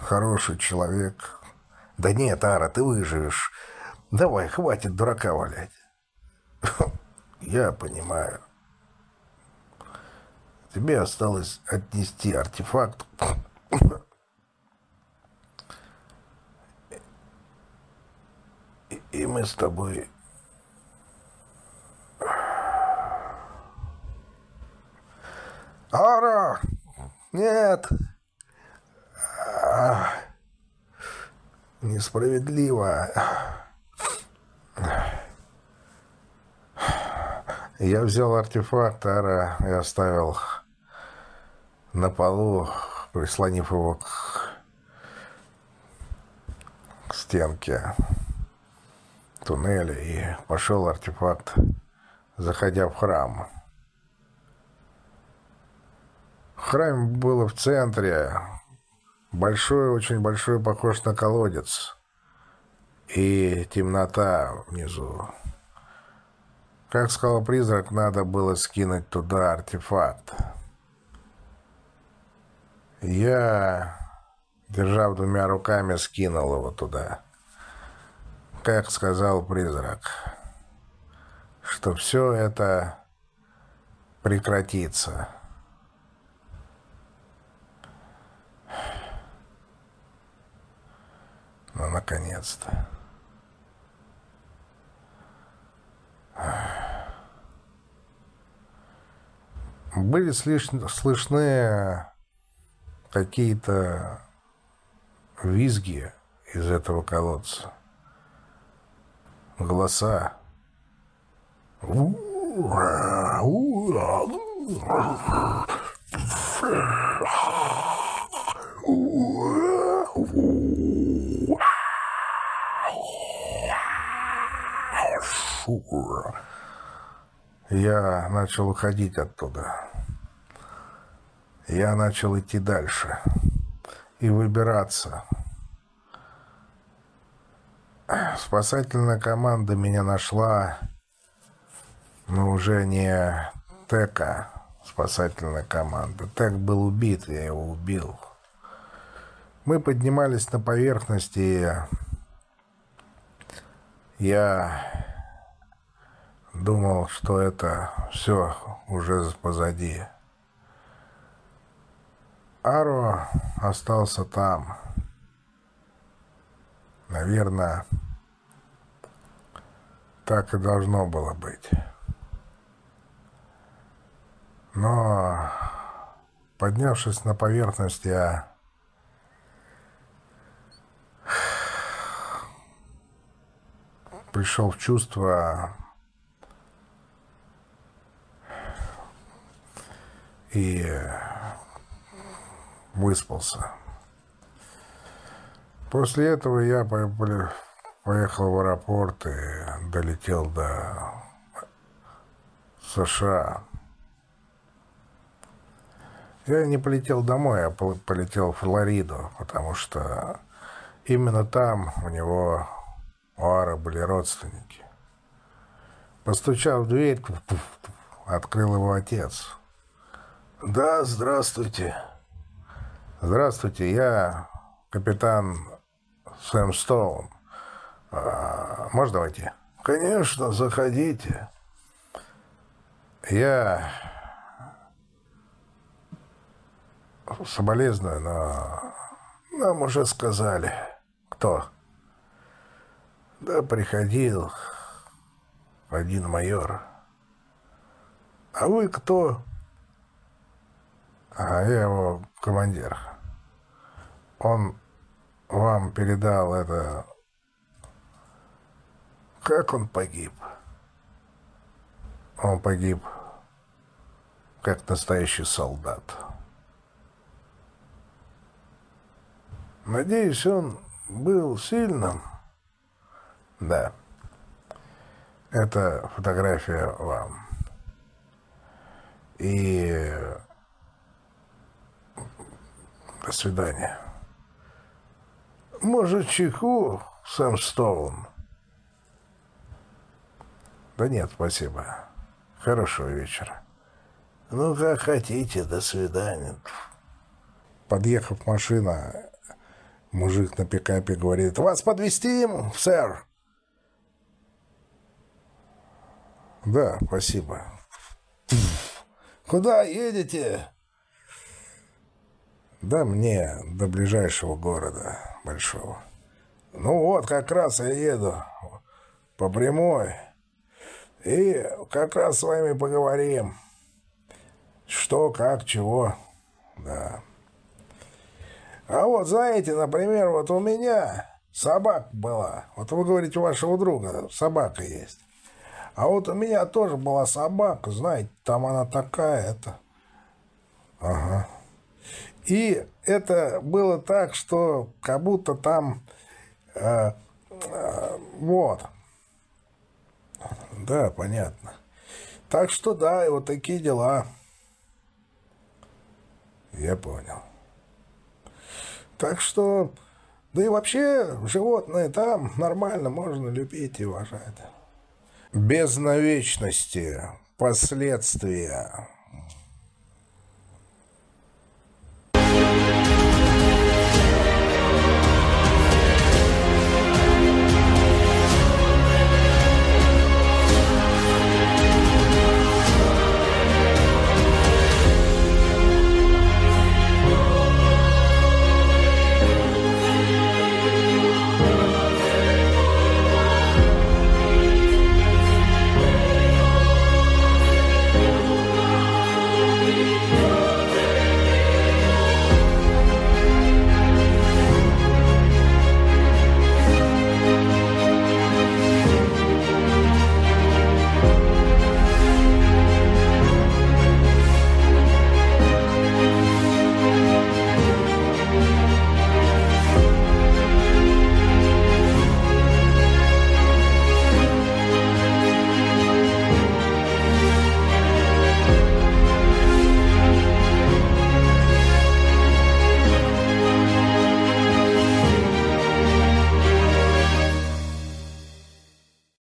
хороший человек. Да нет, Ара, ты выживешь. Давай, хватит дурака валять. Я понимаю. Тебе осталось отнести артефакт. И, мы с тобой... Ара! Нет! Несправедливо. Я взял артефакт Ара и оставил на полу, прислонив его к, к стенке туннеля и пошел артефакт, заходя в храм. Храм был в центре, большой, очень большой, похож на колодец, и темнота внизу. Как сказал призрак, надо было скинуть туда артефакт. Я, держав двумя руками, скинул его туда. Как сказал призрак, что все это прекратится. Ну, наконец-то. Были слышны какие-то визги из этого колодца. Голоса. Я начал уходить оттуда. Я начал идти дальше и выбираться. Спасательная команда меня нашла, но уже не Тека, спасательная команда. Тек был убит, я его убил. Мы поднимались на поверхность, и я думал, что это все уже позади. Аро остался там. Наверное, так и должно было быть. Но, поднявшись на поверхность, я пришел в чувство и выспался. После этого я поехал в аэропорт и долетел до США. Я не полетел домой, а полетел в Флориду, потому что именно там у него, у Ара, были родственники. Постучав в дверь, открыл его отец. «Да, здравствуйте». «Здравствуйте, я капитан Сэм Стоун. А, можно войти?» «Конечно, заходите». «Я соболезную, но нам уже сказали, кто». «Да приходил один майор». «А вы кто?» «А я его командир». Он вам передал это Как он погиб? Он погиб как настоящий солдат. Надеюсь, он был сильным? Да. Это фотография вам. И до свидания. Может, чеку, Сэм Стоун? Да нет, спасибо. Хорошего вечера. Ну, как хотите, до свидания. Подъехав машина, мужик на пикапе говорит, «Вас подвезти сэр?» «Да, спасибо». «Куда едете?» «Да мне до ближайшего города большого». «Ну вот, как раз я еду по прямой». И как раз с вами поговорим. Что, как, чего. Да. А вот, знаете, например, вот у меня собака была. Вот вы говорите, у вашего друга собака есть. А вот у меня тоже была собака, знаете, там она такая, это... Ага. И это было так, что как будто там... Э, э, вот. Да, понятно. Так что да, и вот такие дела. Я понял. Так что, да и вообще, животные там нормально можно любить и уважать. Без навечности, последствия.